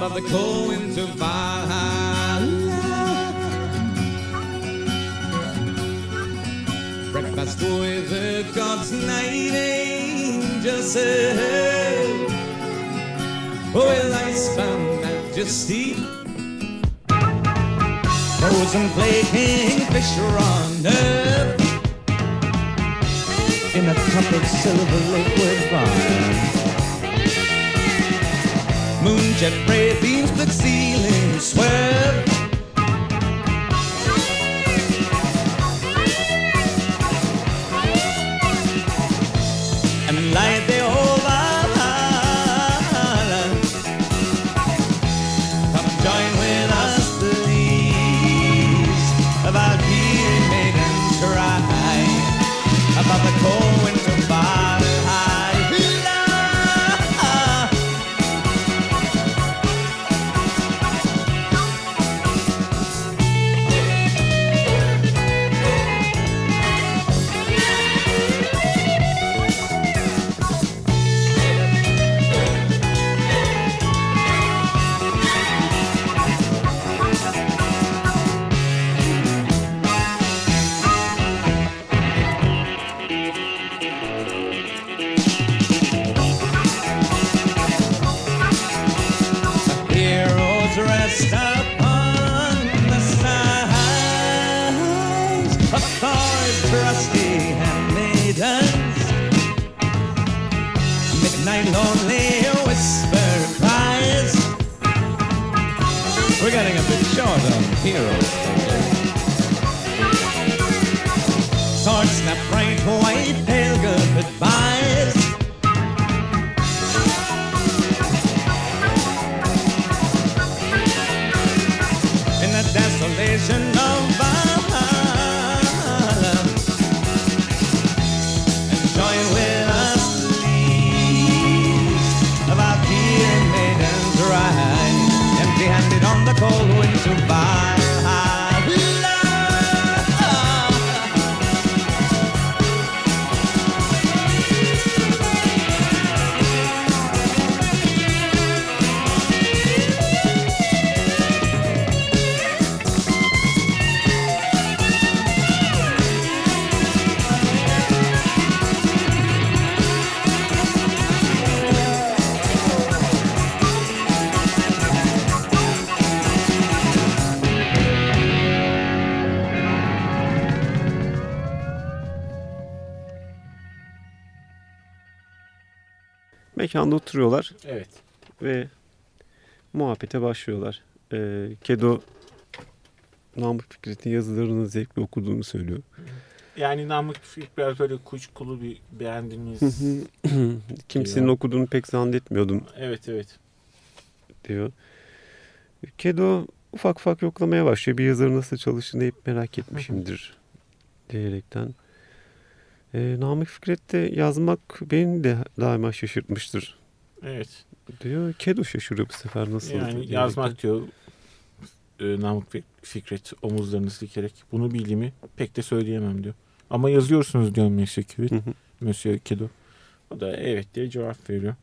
[SPEAKER 3] above the cold winds of Valhalla. Breakfast with the gods, night angels said. With ice-bound majesty Frozen flaking fish on earth In a cup of silver liquid Moonjet ray beams, split ceilings, swell. heroes rest upon the sides of forest trusty and maidens.
[SPEAKER 5] Midnight lonely whisper cries.
[SPEAKER 6] We're getting a bit short on heroes.
[SPEAKER 5] Swords snap bright, white pale good cold winter
[SPEAKER 1] Mekanda oturuyorlar
[SPEAKER 2] Evet.
[SPEAKER 1] ve muhabbete başlıyorlar. Ee, Kedo Namık Fikret'in yazılarını zevkle okuduğunu söylüyor.
[SPEAKER 2] Yani Namık Fikret biraz böyle kuşkulu bir beğendiğimiz.
[SPEAKER 1] Kimsenin
[SPEAKER 2] Ya.
[SPEAKER 1] okuduğunu pek zannetmiyordum
[SPEAKER 2] evet evet.
[SPEAKER 1] diyor. Kedo ufak ufak yoklamaya başlıyor. Bir yazarın nasıl çalıştığını hep merak etmişimdir diyerekten. Ee, Namık Fikret de yazmak beni de daima şaşırtmıştır
[SPEAKER 2] Evet.
[SPEAKER 1] diyor. Kedo şaşırıyor bu sefer nasıl
[SPEAKER 2] Yani yazmak diyor e, Namık Fik- Fikret omuzlarını sikerek bunu bildiğimi pek de söyleyemem diyor. Ama yazıyorsunuz diyor Monsieur
[SPEAKER 1] hı.
[SPEAKER 2] Monsieur Kedo. O da evet diye cevap veriyor.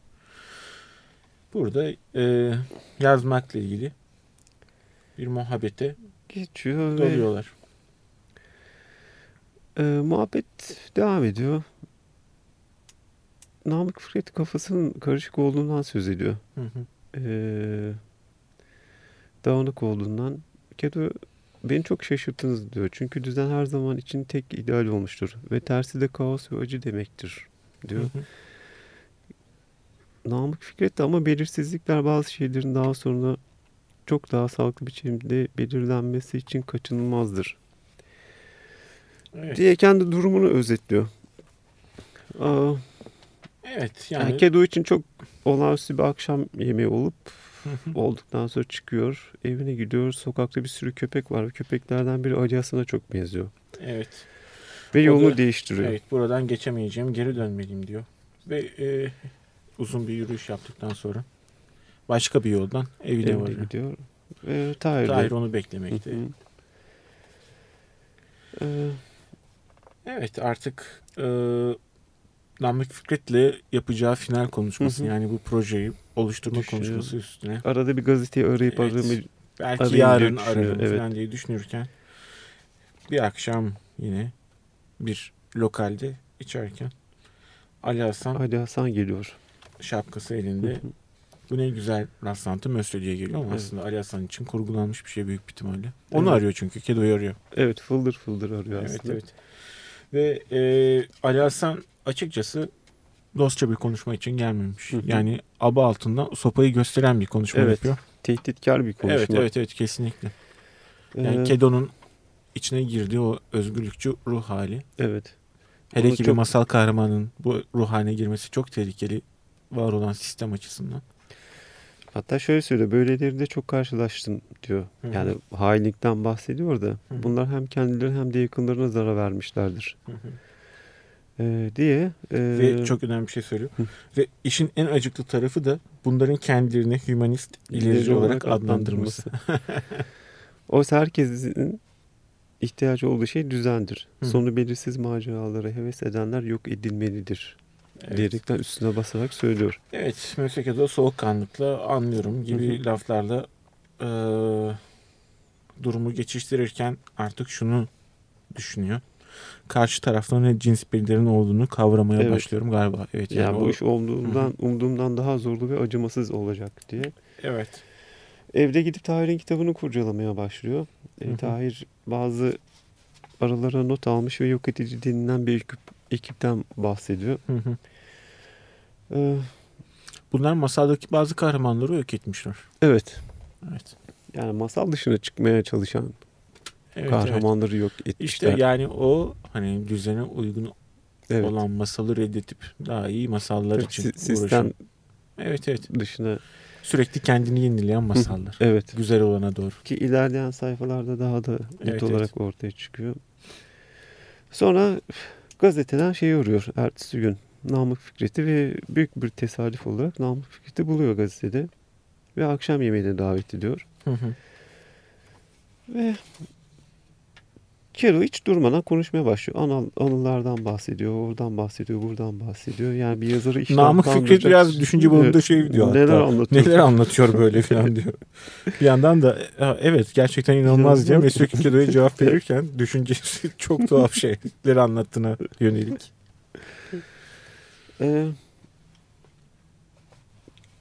[SPEAKER 2] Burada e, yazmakla ilgili bir muhabbete
[SPEAKER 1] Geçiyor ve
[SPEAKER 2] doluyorlar.
[SPEAKER 1] e, muhabbet devam ediyor. Namık Fikret kafasının karışık olduğundan söz ediyor.
[SPEAKER 2] Hı hı.
[SPEAKER 1] Ee, dağınık olduğundan Kedo beni çok şaşırttınız diyor. Çünkü düzen her zaman için tek ideal olmuştur. Ve tersi de kaos ve acı demektir diyor.
[SPEAKER 2] Hı hı.
[SPEAKER 1] Namık Fikret de ama belirsizlikler bazı şeylerin daha sonra çok daha sağlıklı bir şekilde belirlenmesi için kaçınılmazdır.
[SPEAKER 2] Evet.
[SPEAKER 1] Diye kendi durumunu özetliyor. Aa,
[SPEAKER 2] Evet
[SPEAKER 1] yani,
[SPEAKER 2] yani
[SPEAKER 1] Kedo için çok olağanüstü bir akşam yemeği olup olduktan sonra çıkıyor. Evine gidiyor. Sokakta bir sürü köpek var. Köpeklerden biri Ali Hasan'a çok benziyor.
[SPEAKER 2] evet.
[SPEAKER 1] Ve
[SPEAKER 2] O
[SPEAKER 1] yolunu
[SPEAKER 2] da-
[SPEAKER 1] değiştiriyor.
[SPEAKER 2] Evet buradan geçemeyeceğim geri dönmeliyim diyor. Ve e, uzun bir yürüyüş yaptıktan sonra başka bir yoldan evine
[SPEAKER 1] Evine
[SPEAKER 2] varıyor.
[SPEAKER 1] gidiyor. Ve Tahir,
[SPEAKER 2] Tahir onu
[SPEAKER 1] Hı
[SPEAKER 2] beklemekte.
[SPEAKER 1] hı. Ee,
[SPEAKER 2] Evet artık e, Namık Fikret'le yapacağı final konuşması
[SPEAKER 1] Hı hı.
[SPEAKER 2] yani bu projeyi oluşturma konuşması üstüne.
[SPEAKER 1] arada bir gazeteyi arayıp
[SPEAKER 2] Evet.
[SPEAKER 1] arayıp
[SPEAKER 2] Belki yarın ararım
[SPEAKER 1] evet.
[SPEAKER 2] falan diye düşünürken bir akşam yine bir lokalde içerken Ali Hasan
[SPEAKER 1] Ali Hasan geliyor.
[SPEAKER 2] şapkası elinde
[SPEAKER 1] hı.
[SPEAKER 2] Bu ne güzel rastlantı Mösyö geliyor ama
[SPEAKER 1] Evet.
[SPEAKER 2] aslında Ali Hasan için kurgulanmış bir şey büyük bir ihtimalle. Onu
[SPEAKER 1] Evet.
[SPEAKER 2] arıyor çünkü. Kedo'yu arıyor.
[SPEAKER 1] Evet fıldır fıldır arıyor
[SPEAKER 2] Evet
[SPEAKER 1] aslında.
[SPEAKER 2] evet. Ve e, Ali Hasan açıkçası dostça bir konuşma için gelmemiş.
[SPEAKER 1] Hı hı.
[SPEAKER 2] Yani aba altından sopayı gösteren bir konuşma
[SPEAKER 1] Evet,
[SPEAKER 2] yapıyor.
[SPEAKER 1] Tehditkar bir konuşma.
[SPEAKER 2] Evet evet evet kesinlikle. Yani
[SPEAKER 1] Ee,
[SPEAKER 2] Kedo'nun içine girdiği o özgürlükçü ruh hali.
[SPEAKER 1] Evet.
[SPEAKER 2] Hele
[SPEAKER 1] Onu
[SPEAKER 2] ki bir
[SPEAKER 1] çok-
[SPEAKER 2] masal kahramanın bu ruh haline girmesi çok tehlikeli var olan sistem açısından.
[SPEAKER 1] Hatta şöyle söylüyor. Böyleleri de çok karşılaştım diyor.
[SPEAKER 2] Hı.
[SPEAKER 1] Yani hainlikten bahsediyor da.
[SPEAKER 2] hı.
[SPEAKER 1] Bunlar hem kendileri hem de yakınlarına zarar vermişlerdir.
[SPEAKER 2] Hı hı.
[SPEAKER 1] Ee, diye. e,
[SPEAKER 2] Ve çok önemli bir şey söylüyor.
[SPEAKER 1] Hı.
[SPEAKER 2] Ve işin en acıklı tarafı da bunların kendilerini hümanist ilerici olarak adlandırması.
[SPEAKER 1] Oysa herkesin ihtiyacı olduğu şey düzendir.
[SPEAKER 2] Hı.
[SPEAKER 1] Sonu belirsiz maceralara heves edenler yok edilmelidir.
[SPEAKER 2] Evet.
[SPEAKER 1] Diyerekten üstüne basarak söylüyor.
[SPEAKER 2] Evet, Möseke'de soğukkanlıkla anlıyorum gibi
[SPEAKER 1] Hı hı.
[SPEAKER 2] laflarla eee, durumu geçiştirirken artık şunu düşünüyor. Karşı tarafta ne cins birilerinin olduğunu kavramaya
[SPEAKER 1] Evet.
[SPEAKER 2] başlıyorum galiba. Evet,
[SPEAKER 1] Yani,
[SPEAKER 2] yani
[SPEAKER 1] bu
[SPEAKER 2] o-
[SPEAKER 1] iş umduğumdan, umduğumdan daha zorlu ve acımasız olacak diye.
[SPEAKER 2] Evet.
[SPEAKER 1] Evde gidip Tahir'in kitabını kurcalamaya başlıyor. E,
[SPEAKER 2] Hı hı.
[SPEAKER 1] Tahir bazı aralara not almış ve yok edici denilen bir ekip, ekipten bahsediyor.
[SPEAKER 2] Hı hı.
[SPEAKER 1] Ee,
[SPEAKER 2] Bunlar masaldaki bazı kahramanları yok etmişler.
[SPEAKER 1] Evet.
[SPEAKER 2] Evet.
[SPEAKER 1] Yani masal dışına çıkmaya çalışan
[SPEAKER 2] Evet, evet.
[SPEAKER 1] kahramanları yok
[SPEAKER 2] İşte
[SPEAKER 1] etmişler.
[SPEAKER 2] yani o hani düzene uygun
[SPEAKER 1] evet.
[SPEAKER 2] olan masalı reddedip daha iyi masallar
[SPEAKER 1] Evet,
[SPEAKER 2] için
[SPEAKER 1] si- sistem
[SPEAKER 2] uğraşan. Evet evet.
[SPEAKER 1] dışına
[SPEAKER 2] Sürekli kendini yenileyen masallar.
[SPEAKER 1] evet
[SPEAKER 2] Güzel olana doğru.
[SPEAKER 1] ki ilerleyen sayfalarda daha da net
[SPEAKER 2] Evet,
[SPEAKER 1] olarak ortaya çıkıyor. Sonra gazeteden şeyi uğruyor ertesi gün. Namık Fikret'i ve büyük bir tesadüf olarak Namık Fikret'i buluyor gazetede. Ve akşam yemeğine davet ediyor.
[SPEAKER 2] Hı hı.
[SPEAKER 1] Ve Kero hiç durmadan konuşmaya başlıyor. Anal, anılardan bahsediyor, oradan bahsediyor, buradan bahsediyor. Yani bir yazarı işten
[SPEAKER 2] Namık Fikret biraz düşünce balında
[SPEAKER 1] Evet.
[SPEAKER 2] şey diyor
[SPEAKER 1] Neler
[SPEAKER 2] hatta.
[SPEAKER 1] anlatıyor.
[SPEAKER 2] Neler anlatıyor böyle falan diyor. Bir yandan da "Ha, evet gerçekten inanılmaz diye. Mesut Fikret'e cevap verirken düşüncesi çok tuhaf şeyler anlattığına yönelik.
[SPEAKER 1] Ee,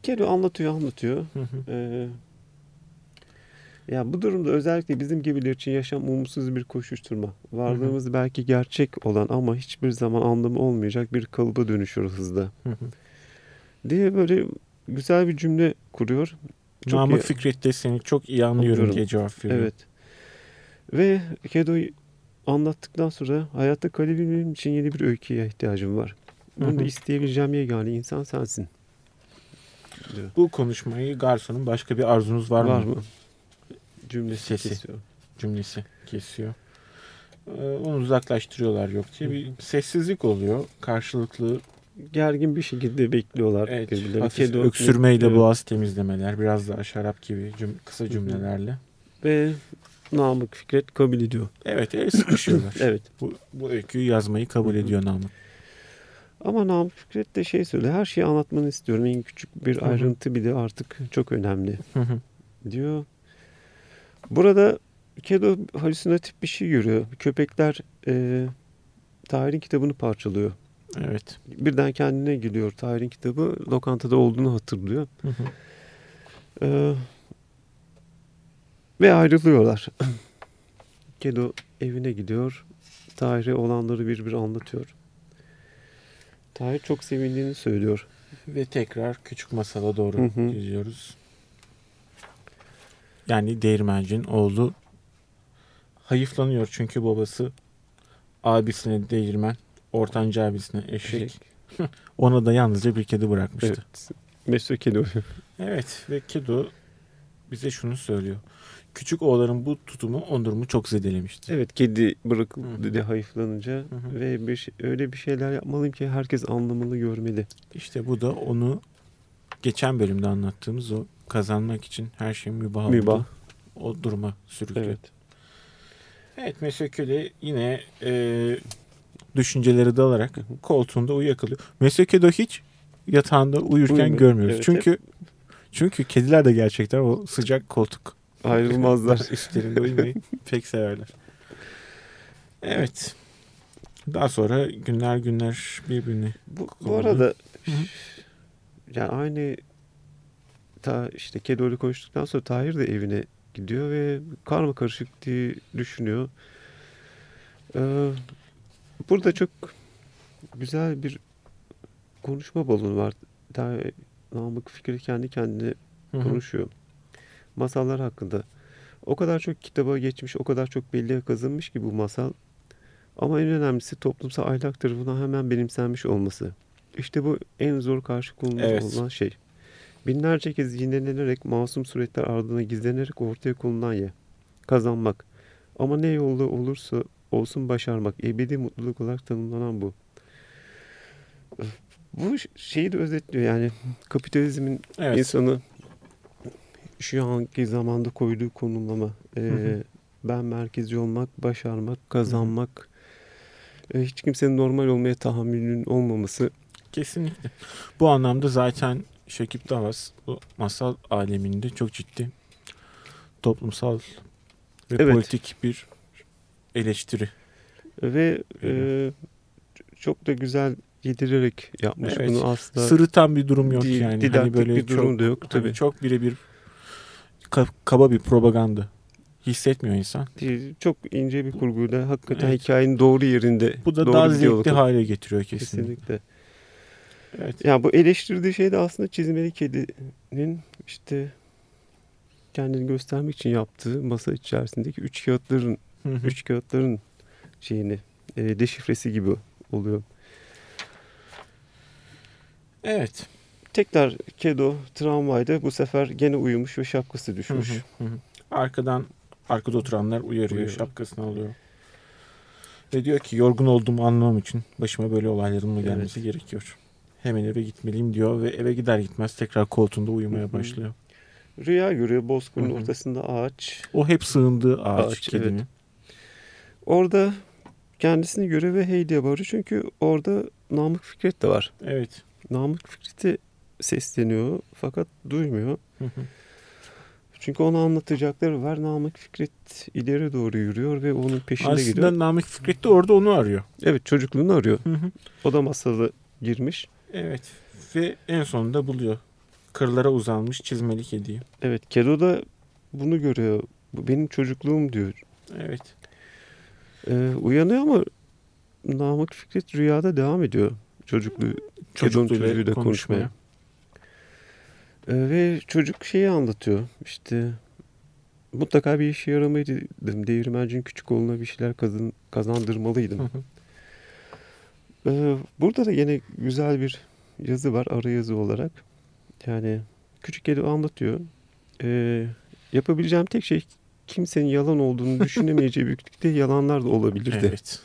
[SPEAKER 1] Kero anlatıyor, anlatıyor. Ee, ya bu durumda özellikle bizim gibiler için yaşam umutsuz bir koşuşturma. Varlığımız belki gerçek olan ama hiçbir zaman anlamı olmayacak bir kalıba dönüşüyor hızla.
[SPEAKER 2] Hı hı.
[SPEAKER 1] Diye böyle güzel bir cümle kuruyor. Çok
[SPEAKER 2] Namık
[SPEAKER 1] iyi-
[SPEAKER 2] Fikret de seni çok iyi anlıyorum
[SPEAKER 1] Anlıyorum.
[SPEAKER 2] diye cevap veriyor.
[SPEAKER 1] Evet. Ve Kedo'yu anlattıktan sonra hayatta kalabilmem için yeni bir öyküye ihtiyacım var. Bunu
[SPEAKER 2] Hı
[SPEAKER 1] da
[SPEAKER 2] hı.
[SPEAKER 1] isteyebileceğim yegane insan sensin. Diyor.
[SPEAKER 2] Bu konuşmayı garsonun başka bir arzunuz var,
[SPEAKER 1] Var
[SPEAKER 2] mı?
[SPEAKER 1] mı? Cümlesi
[SPEAKER 2] Sesi.
[SPEAKER 1] kesiyor.
[SPEAKER 2] cümlesi kesiyor. Ee, onu uzaklaştırıyorlar yok diye bir sessizlik oluyor. Karşılıklı
[SPEAKER 1] Gergin bir şekilde bekliyorlar
[SPEAKER 2] evet, hafif öksürmeyle
[SPEAKER 1] bekliyor.
[SPEAKER 2] boğaz temizlemeler, biraz daha şarap gibi cüm- kısa cümlelerle.
[SPEAKER 1] Ve Namık Fikret kabul ediyor.
[SPEAKER 2] Evet, el sıkışıyorlar.
[SPEAKER 1] Evet.
[SPEAKER 2] bu, bu öyküyü yazmayı kabul ediyor Namık.
[SPEAKER 1] Ama Namık Fikret de şey söylüyor. Her şeyi anlatmanı istiyorum. En küçük bir ayrıntı bile artık çok önemli. Diyor. Burada Kedo halüsinatif bir şey görüyor. Köpekler e, Tahir'in kitabını parçalıyor.
[SPEAKER 2] evet.
[SPEAKER 1] Birden kendine geliyor. Tahir'in kitabı lokantada olduğunu hatırlıyor.
[SPEAKER 2] Hı hı.
[SPEAKER 1] E, ve ayrılıyorlar. Kedo evine gidiyor. Tahir'e olanları bir bir anlatıyor. Tahir çok sevindiğini söylüyor.
[SPEAKER 2] Ve tekrar küçük masala doğru
[SPEAKER 1] Hı hı.
[SPEAKER 2] gidiyoruz. Yani değirmencinin oğlu hayıflanıyor çünkü babası abisine değirmen, ortanca abisine eşek, ona da yalnızca bir kedi bırakmıştı. Evet,
[SPEAKER 1] Evet. Mesut Kedo.
[SPEAKER 2] ve Kedo bize şunu söylüyor. Küçük oğlanın bu tutumu Ondurum'u çok zedelemişti.
[SPEAKER 1] Evet kedi
[SPEAKER 2] hı.
[SPEAKER 1] dedi hayıflanınca
[SPEAKER 2] Hı hı.
[SPEAKER 1] ve bir şey- öyle bir şeyler yapmalıyım ki herkes anlamalı görmeli.
[SPEAKER 2] İşte bu da onu geçen bölümde anlattığımız o kazanmak için her şey mübah,
[SPEAKER 1] Mübah.
[SPEAKER 2] oldu. O duruma sürüklüyor.
[SPEAKER 1] Evet.
[SPEAKER 2] Evet Mesoköle yine e, düşünceleri dalarak koltuğunda uyuyakalıyor. Mesoköle hiç yatağında uyurken
[SPEAKER 1] Uyumuyor.
[SPEAKER 2] görmüyoruz.
[SPEAKER 1] Evet,
[SPEAKER 2] çünkü çünkü kediler de gerçekten o sıcak koltuk
[SPEAKER 1] Ayrılmazlar.
[SPEAKER 2] üstlerinde uyumayı pek severler. Evet. Daha sonra günler günler birbirini
[SPEAKER 1] bu, bu arada
[SPEAKER 2] Hı hı.
[SPEAKER 1] Yani aynı ta işte Kedo'yla konuştuktan sonra Tahir de evine gidiyor ve karma karışık diye düşünüyor. Ee, burada çok güzel bir konuşma balonu var. Daha Namık Fikri kendi kendine
[SPEAKER 2] Hı hı.
[SPEAKER 1] konuşuyor. Masallar hakkında. O kadar çok kitaba geçmiş, o kadar çok belleğe kazınmış ki bu masal. Ama en önemlisi toplumsal ahlak tarafından hemen benimsenmiş olması. İşte bu en zor karşı konulmaz
[SPEAKER 2] Evet.
[SPEAKER 1] olan şey. Binlerce kez yinelenerek, masum suretler ardına gizlenerek ortaya konulan ya. Kazanmak. Ama ne yolda olursa olsun başarmak. Ebedi mutluluk olarak tanımlanan bu. Bu şeyi de özetliyor yani kapitalizmin
[SPEAKER 2] Evet.
[SPEAKER 1] insanı şu anki zamanda koyduğu konumlama. Ee,
[SPEAKER 2] hı.
[SPEAKER 1] Ben merkezci olmak, başarmak, kazanmak. Ee, hiç kimsenin normal olmaya tahammülünün olmaması.
[SPEAKER 2] Kesinlikle. Bu anlamda zaten Şekip Davas bu masal aleminde çok ciddi toplumsal ve
[SPEAKER 1] Evet.
[SPEAKER 2] politik bir eleştiri.
[SPEAKER 1] Ve e, çok da güzel yedirerek yapmış
[SPEAKER 2] Evet.
[SPEAKER 1] bunu aslında.
[SPEAKER 2] Sırıtan bir durum yok
[SPEAKER 1] Di-
[SPEAKER 2] yani.
[SPEAKER 1] didaktik
[SPEAKER 2] Hani böyle
[SPEAKER 1] bir durum
[SPEAKER 2] çok,
[SPEAKER 1] da yok
[SPEAKER 2] hani
[SPEAKER 1] tabii.
[SPEAKER 2] çok birebir ka- kaba bir propaganda hissetmiyor insan.
[SPEAKER 1] Değil, Çok ince bir kurguyla hakikaten
[SPEAKER 2] Evet.
[SPEAKER 1] hikayenin doğru yerinde.
[SPEAKER 2] Bu da daha zevkli hale getiriyor kesinlikle.
[SPEAKER 1] Kesinlikle.
[SPEAKER 2] Evet.
[SPEAKER 1] Ya bu eleştirdiği şey de aslında çizmeli kedinin işte kendini göstermek için yaptığı masa içerisindeki üç kağıtların
[SPEAKER 2] Hı hı.
[SPEAKER 1] üç kağıtların şeyini e, deşifresi gibi oluyor.
[SPEAKER 2] Evet.
[SPEAKER 1] Tekrar Kedo tramvayda bu sefer gene uyumuş ve şapkası düşmüş.
[SPEAKER 2] Hı hı, hı hı. Arkadan arkada oturanlar uyarıyor,
[SPEAKER 1] Uyarıyor.
[SPEAKER 2] şapkasını alıyor. Ve diyor ki yorgun olduğumu anlamam için başıma böyle olayların mı gelmesi gerekiyor. Hemen eve gitmeliyim diyor ve eve gider gitmez tekrar koltuğunda uyumaya başlıyor.
[SPEAKER 1] Rüya görüyor bozkırın
[SPEAKER 2] Hı hı.
[SPEAKER 1] ortasında ağaç.
[SPEAKER 2] O hep sığındığı ağaç,
[SPEAKER 1] Ağaç,
[SPEAKER 2] kedinin.
[SPEAKER 1] evet. Orada kendisini görüyor ve hey diye bağırıyor. Çünkü orada Namık Fikret de var.
[SPEAKER 2] Evet.
[SPEAKER 1] Namık Fikret'e sesleniyor fakat duymuyor.
[SPEAKER 2] Hı hı.
[SPEAKER 1] Çünkü ona anlatacakları var. Namık Fikret ileri doğru yürüyor ve onun peşinde
[SPEAKER 2] Aslında
[SPEAKER 1] gidiyor.
[SPEAKER 2] Namık Fikret de orada onu arıyor.
[SPEAKER 1] Evet çocukluğunu arıyor.
[SPEAKER 2] Hı hı.
[SPEAKER 1] O da masada girmiş.
[SPEAKER 2] Evet. Ve en sonunda buluyor. Kırlara uzanmış çizmeli kediyi.
[SPEAKER 1] Evet Kedo da bunu görüyor. Bu benim çocukluğum diyor.
[SPEAKER 2] Evet.
[SPEAKER 1] Ee, uyanıyor ama Namık Fikret rüyada devam ediyor. Çocukluğu,
[SPEAKER 2] Çocukluğuyla
[SPEAKER 1] çocuğuyla
[SPEAKER 2] konuşmaya.
[SPEAKER 1] konuşmaya. Ee, ve çocuk şeyi anlatıyor. İşte mutlaka bir işe yaramalıydım. Değirmencinin küçük oğluna bir şeyler kazan, kazandırmalıydım.
[SPEAKER 2] Hı hı.
[SPEAKER 1] Ee, burada da yine güzel bir yazı var ara yazı olarak. Yani küçük kedi anlatıyor. Ee, yapabileceğim tek şey kimsenin yalan olduğunu düşünemeyeceği büyüklükte yalanlar da olabilir de.
[SPEAKER 2] Evet.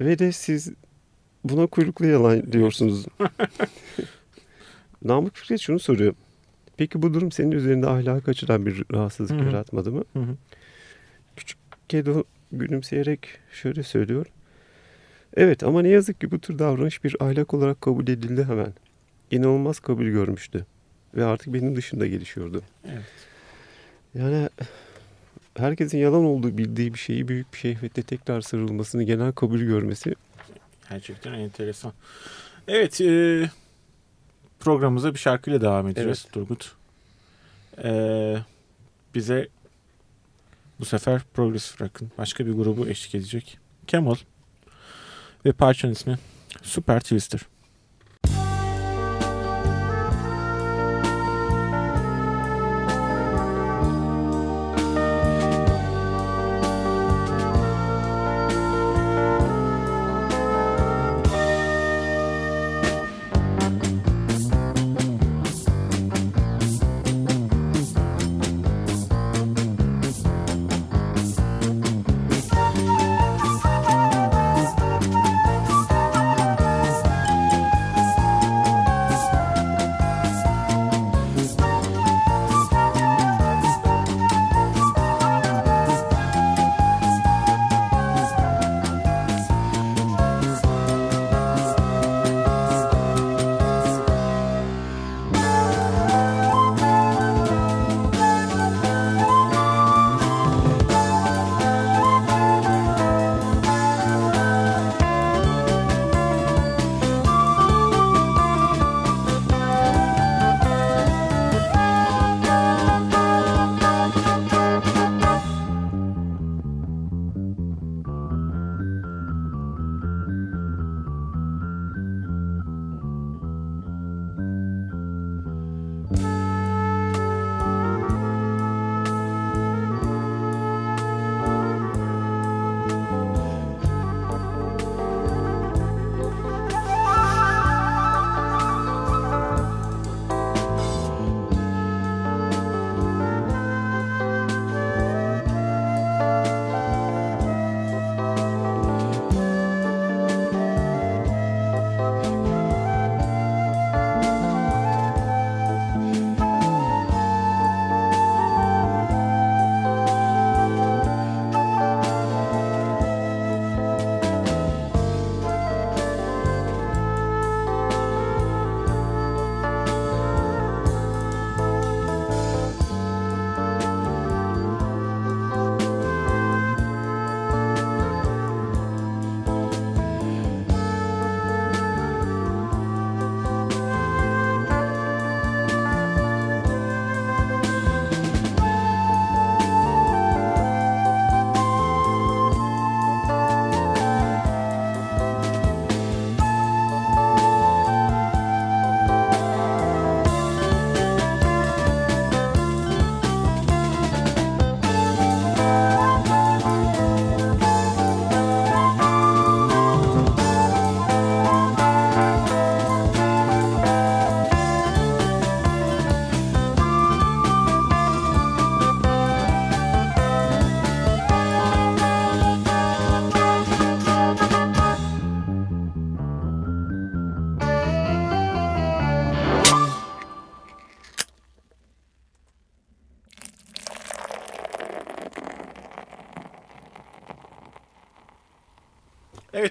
[SPEAKER 1] Ve de siz buna kuyruklu yalan diyorsunuz. Namık Fikret şunu soruyor. Peki bu durum senin üzerinde ahlakı kaçıran bir rahatsızlık
[SPEAKER 2] Hı hı.
[SPEAKER 1] yaratmadı mı?
[SPEAKER 2] Hı hı.
[SPEAKER 1] Kedo gülümseyerek şöyle söylüyor. Evet ama ne yazık ki bu tür davranış bir ahlak olarak kabul edildi hemen. İnanılmaz kabul görmüştü. Ve artık benim dışında gelişiyordu.
[SPEAKER 2] Evet.
[SPEAKER 1] Yani herkesin yalan olduğu bildiği bir şeyi büyük bir şehvetle tekrar sarılmasını, genel kabul görmesi
[SPEAKER 2] Gerçekten enteresan. Evet. E, programımıza bir şarkıyla devam edeceğiz Turgut. E, bize bu sefer Progressive Rock'ın başka bir grubu eşlik edecek. Camel ve parçanın ismi Super Twister.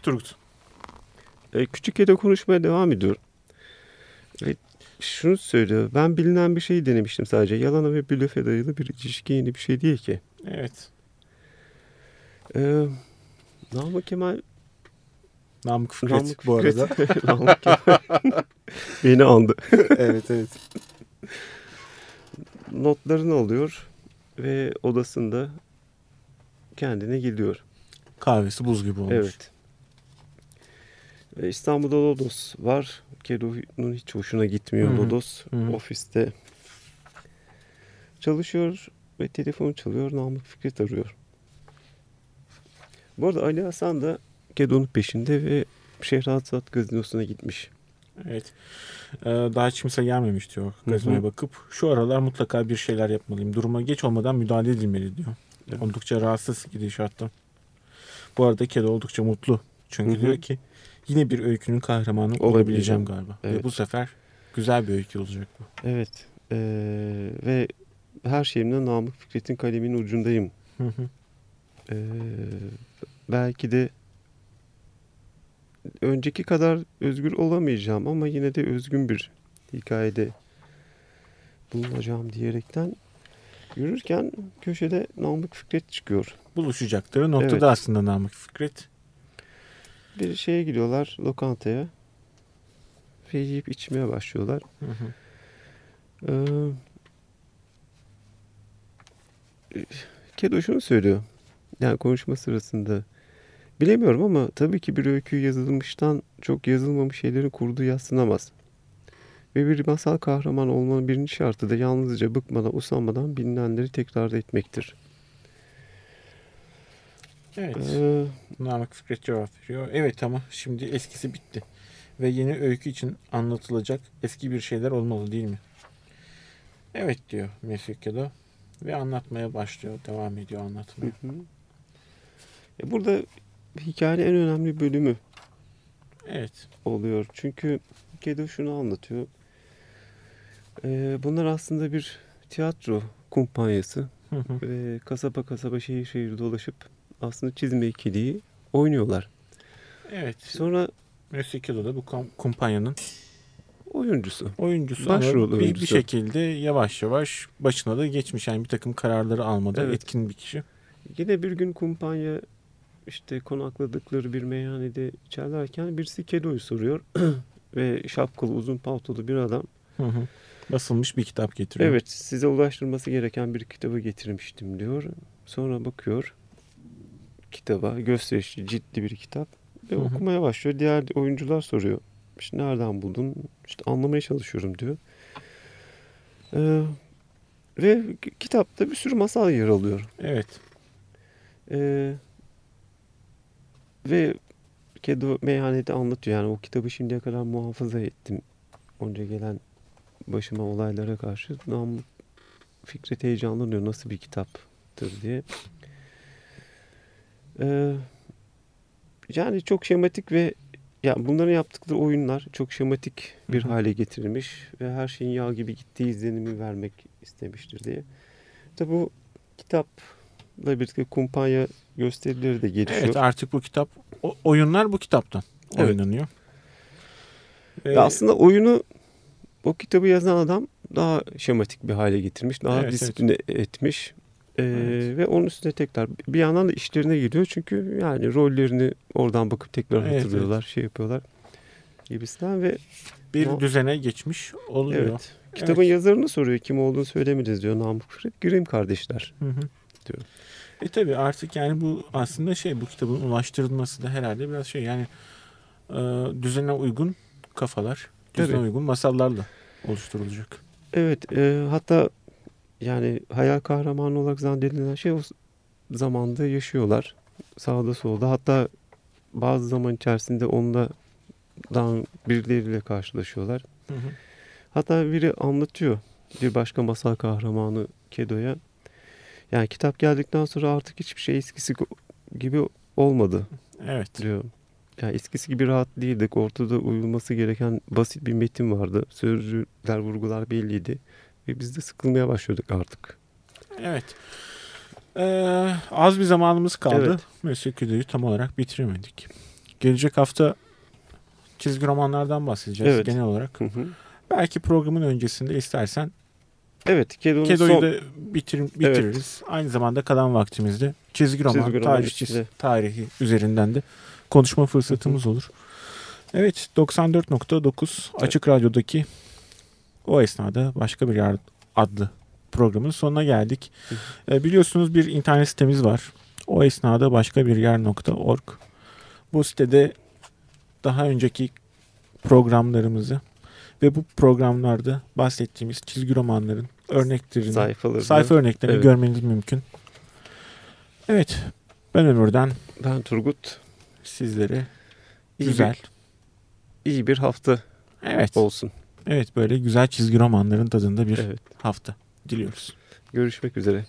[SPEAKER 2] Turgut.
[SPEAKER 1] E, küçük Kedo konuşmaya devam ediyor. Ve şunu söylüyor. Ben bilinen bir şey denemiştim sadece. Yalana ve blöfe dayalı bir ilişki yeni bir şey değil ki.
[SPEAKER 2] Evet.
[SPEAKER 1] Ee, Namık Kemal
[SPEAKER 2] Namık Fikret
[SPEAKER 1] Namık
[SPEAKER 2] bu arada.
[SPEAKER 1] Namık Kemal beni andı.
[SPEAKER 2] evet evet.
[SPEAKER 1] Notlarını alıyor ve odasında kendine geliyor.
[SPEAKER 2] Kahvesi buz gibi olmuş.
[SPEAKER 1] Evet. Ve İstanbul'da Lodos var. Kedo'nun hiç hoşuna gitmiyor
[SPEAKER 2] Hı hı.
[SPEAKER 1] Lodos.
[SPEAKER 2] Hı hı.
[SPEAKER 1] Ofiste çalışıyor ve telefon çalıyor. Namık Fikret arıyor. Bu arada Ali Hasan da Kedo'nun peşinde ve Şehrazat gazinosuna gitmiş.
[SPEAKER 2] Evet. Ee, daha hiç kimse gelmemiş diyor gazinoya bakıp. Şu aralar mutlaka bir şeyler yapmalıyım. Duruma geç olmadan müdahale edilmeli diyor. Oldukça rahatsız gidişattan. Bu arada Kedo oldukça mutlu. Çünkü
[SPEAKER 1] Hı hı.
[SPEAKER 2] diyor ki yine bir öykünün kahramanı
[SPEAKER 1] Olabileceğim.
[SPEAKER 2] galiba. Ve
[SPEAKER 1] Evet.
[SPEAKER 2] bu sefer güzel bir öykü olacak bu.
[SPEAKER 1] Evet. Ee, ve her şeyimde Namık Fikret'in kaleminin ucundayım.
[SPEAKER 2] Hı hı.
[SPEAKER 1] Ee, belki de önceki kadar özgür olamayacağım ama yine de özgün bir hikayede bulunacağım diyerekten yürürken köşede Namık Fikret çıkıyor.
[SPEAKER 2] Buluşacakları noktada
[SPEAKER 1] Evet.
[SPEAKER 2] aslında Namık Fikret.
[SPEAKER 1] Bir şeye gidiyorlar lokantaya ve yiyip içmeye başlıyorlar.
[SPEAKER 2] Hı hı.
[SPEAKER 1] Ee, Kedo şunu söylüyor. Yani konuşma sırasında. Bilemiyorum ama tabii ki bir öykü yazılmıştan çok yazılmamış şeylerin kurduğu yatsınamaz. Ve bir masal kahraman olmanın birinci şartı da yalnızca bıkmadan, usanmadan bilinenleri tekrar etmektir.
[SPEAKER 2] Evet.
[SPEAKER 1] Ee,
[SPEAKER 2] Namık Fikret cevap veriyor. Evet ama şimdi eskisi bitti. Ve yeni öykü için anlatılacak eski bir şeyler olmalı değil mi? Evet diyor Mesut Kedo. Ve anlatmaya başlıyor. Devam ediyor anlatmaya.
[SPEAKER 1] hı hı. Ya burada hikayenin en önemli bölümü
[SPEAKER 2] Evet.
[SPEAKER 1] oluyor. Çünkü Kedo şunu anlatıyor. Ee, bunlar aslında bir tiyatro kumpanyası.
[SPEAKER 2] Hı
[SPEAKER 1] kasaba kasaba şehir şehir dolaşıp aslında çizme ikiliği oynuyorlar.
[SPEAKER 2] Evet.
[SPEAKER 1] Sonra
[SPEAKER 2] Mesut Kedo da bu kumpanyanın
[SPEAKER 1] oyuncusu.
[SPEAKER 2] oyuncusu
[SPEAKER 1] Başrol
[SPEAKER 2] ama bir, bir
[SPEAKER 1] oyuncusu.
[SPEAKER 2] şekilde yavaş yavaş başına da geçmiş. Yani bir takım kararları almada
[SPEAKER 1] Evet.
[SPEAKER 2] etkin bir kişi.
[SPEAKER 1] Yine bir gün kumpanya işte konakladıkları bir meyhanede içerlerken birisi Kedo'yu soruyor. Ve şapkalı uzun paltolu bir adam.
[SPEAKER 2] Hı hı. Basılmış bir kitap getiriyor.
[SPEAKER 1] Evet size ulaştırması gereken bir kitabı getirmiştim diyor. Sonra bakıyor kitaba gösterişli ciddi bir kitap ve
[SPEAKER 2] Hı hı.
[SPEAKER 1] okumaya başlıyor. Diğer oyuncular soruyor. İşte nereden buldun? İşte anlamaya çalışıyorum diyor. Ee, ve kitapta bir sürü masal yer alıyor.
[SPEAKER 2] Evet.
[SPEAKER 1] Ee, ve Kedo meyhanede anlatıyor. Yani o kitabı şimdiye kadar muhafaza ettim. Onca gelen başıma olaylara karşı. Namık Fikret heyecanlanıyor. Nasıl bir kitaptır diye. Ee, yani çok şematik ve ya bunların yaptıkları oyunlar çok şematik bir hale getirilmiş ve her şeyin yağ gibi gittiği izlenimi vermek istemiştir diye. Tabi bu kitapla birlikte kumpanya gösterileri de gelişiyor.
[SPEAKER 2] Evet artık bu kitap o- oyunlar bu kitaptan
[SPEAKER 1] Evet.
[SPEAKER 2] oynanıyor. Ve-
[SPEAKER 1] Ya aslında oyunu o kitabı yazan adam daha şematik bir hale getirmiş. Daha
[SPEAKER 2] Evet,
[SPEAKER 1] disipline etmiş. Ee,
[SPEAKER 2] Evet.
[SPEAKER 1] Ve onun üstüne tekrar bir yandan da işlerine giriyor. Çünkü yani rollerini oradan bakıp tekrar
[SPEAKER 2] Evet,
[SPEAKER 1] hatırlıyorlar. Şey yapıyorlar gibisinden ve
[SPEAKER 2] bir
[SPEAKER 1] O-
[SPEAKER 2] düzene geçmiş oluyor.
[SPEAKER 1] evet. Kitabın
[SPEAKER 2] Evet.
[SPEAKER 1] yazarını soruyor. Kim olduğunu söylemediniz diyor Namık Fikret. Grimm kardeşler.
[SPEAKER 2] Hı hı.
[SPEAKER 1] diyor.
[SPEAKER 2] E tabi artık yani bu aslında şey bu kitabın ulaştırılması da herhalde biraz şey yani e, düzene uygun kafalar, düzene
[SPEAKER 1] Tabii.
[SPEAKER 2] uygun masallarla oluşturulacak.
[SPEAKER 1] Evet. e, hatta yani hayal kahramanı olarak zannedilen şey o zamanda yaşıyorlar. Sağda solda. Hatta bazı zaman içerisinde onunla daha birileriyle karşılaşıyorlar.
[SPEAKER 2] Hı hı.
[SPEAKER 1] Hatta biri anlatıyor bir başka masal kahramanı Kedo'ya. Yani kitap geldikten sonra artık hiçbir şey eskisi gibi olmadı
[SPEAKER 2] Evet.
[SPEAKER 1] diyor. Yani eskisi gibi rahat değildik. Ortada uyulması gereken basit bir metin vardı. Sözcükler, vurgular belliydi. Ve biz de sıkılmaya başlıyorduk artık.
[SPEAKER 2] Evet. Ee, az bir zamanımız kaldı.
[SPEAKER 1] Evet.
[SPEAKER 2] Mesela Küdo'yu tam olarak bitiremedik. Gelecek hafta çizgi romanlardan bahsedeceğiz
[SPEAKER 1] Evet.
[SPEAKER 2] genel olarak.
[SPEAKER 1] Hı hı.
[SPEAKER 2] Belki programın öncesinde istersen
[SPEAKER 1] Evet, Kedo'nun
[SPEAKER 2] Kedo'yu
[SPEAKER 1] son...
[SPEAKER 2] da bitir, bitiririz. Aynı zamanda kalan vaktimizde çizgi roman,
[SPEAKER 1] Çizgi roman
[SPEAKER 2] tarihçi,
[SPEAKER 1] içinde.
[SPEAKER 2] tarihi üzerinden de konuşma fırsatımız olur. Evet 94.9 Açık Radyo'daki o esnada başka bir yer adlı programın sonuna geldik. E, biliyorsunuz bir internet sitemiz var. O esnada başka bir yer.org. Bu sitede daha önceki programlarımızı ve bu programlarda bahsettiğimiz çizgi romanların örneklerini,
[SPEAKER 1] sayfaları.
[SPEAKER 2] sayfa örneklerini
[SPEAKER 1] Evet.
[SPEAKER 2] görmeniz mümkün. Evet, ben Ömür'den
[SPEAKER 1] Ben Turgut.
[SPEAKER 2] sizlere
[SPEAKER 1] İyi
[SPEAKER 2] güzel,
[SPEAKER 1] Bir, iyi bir hafta
[SPEAKER 2] evet,
[SPEAKER 1] olsun.
[SPEAKER 2] Evet böyle güzel çizgi romanların tadında bir
[SPEAKER 1] Evet.
[SPEAKER 2] hafta diliyoruz.
[SPEAKER 1] Görüşmek üzere.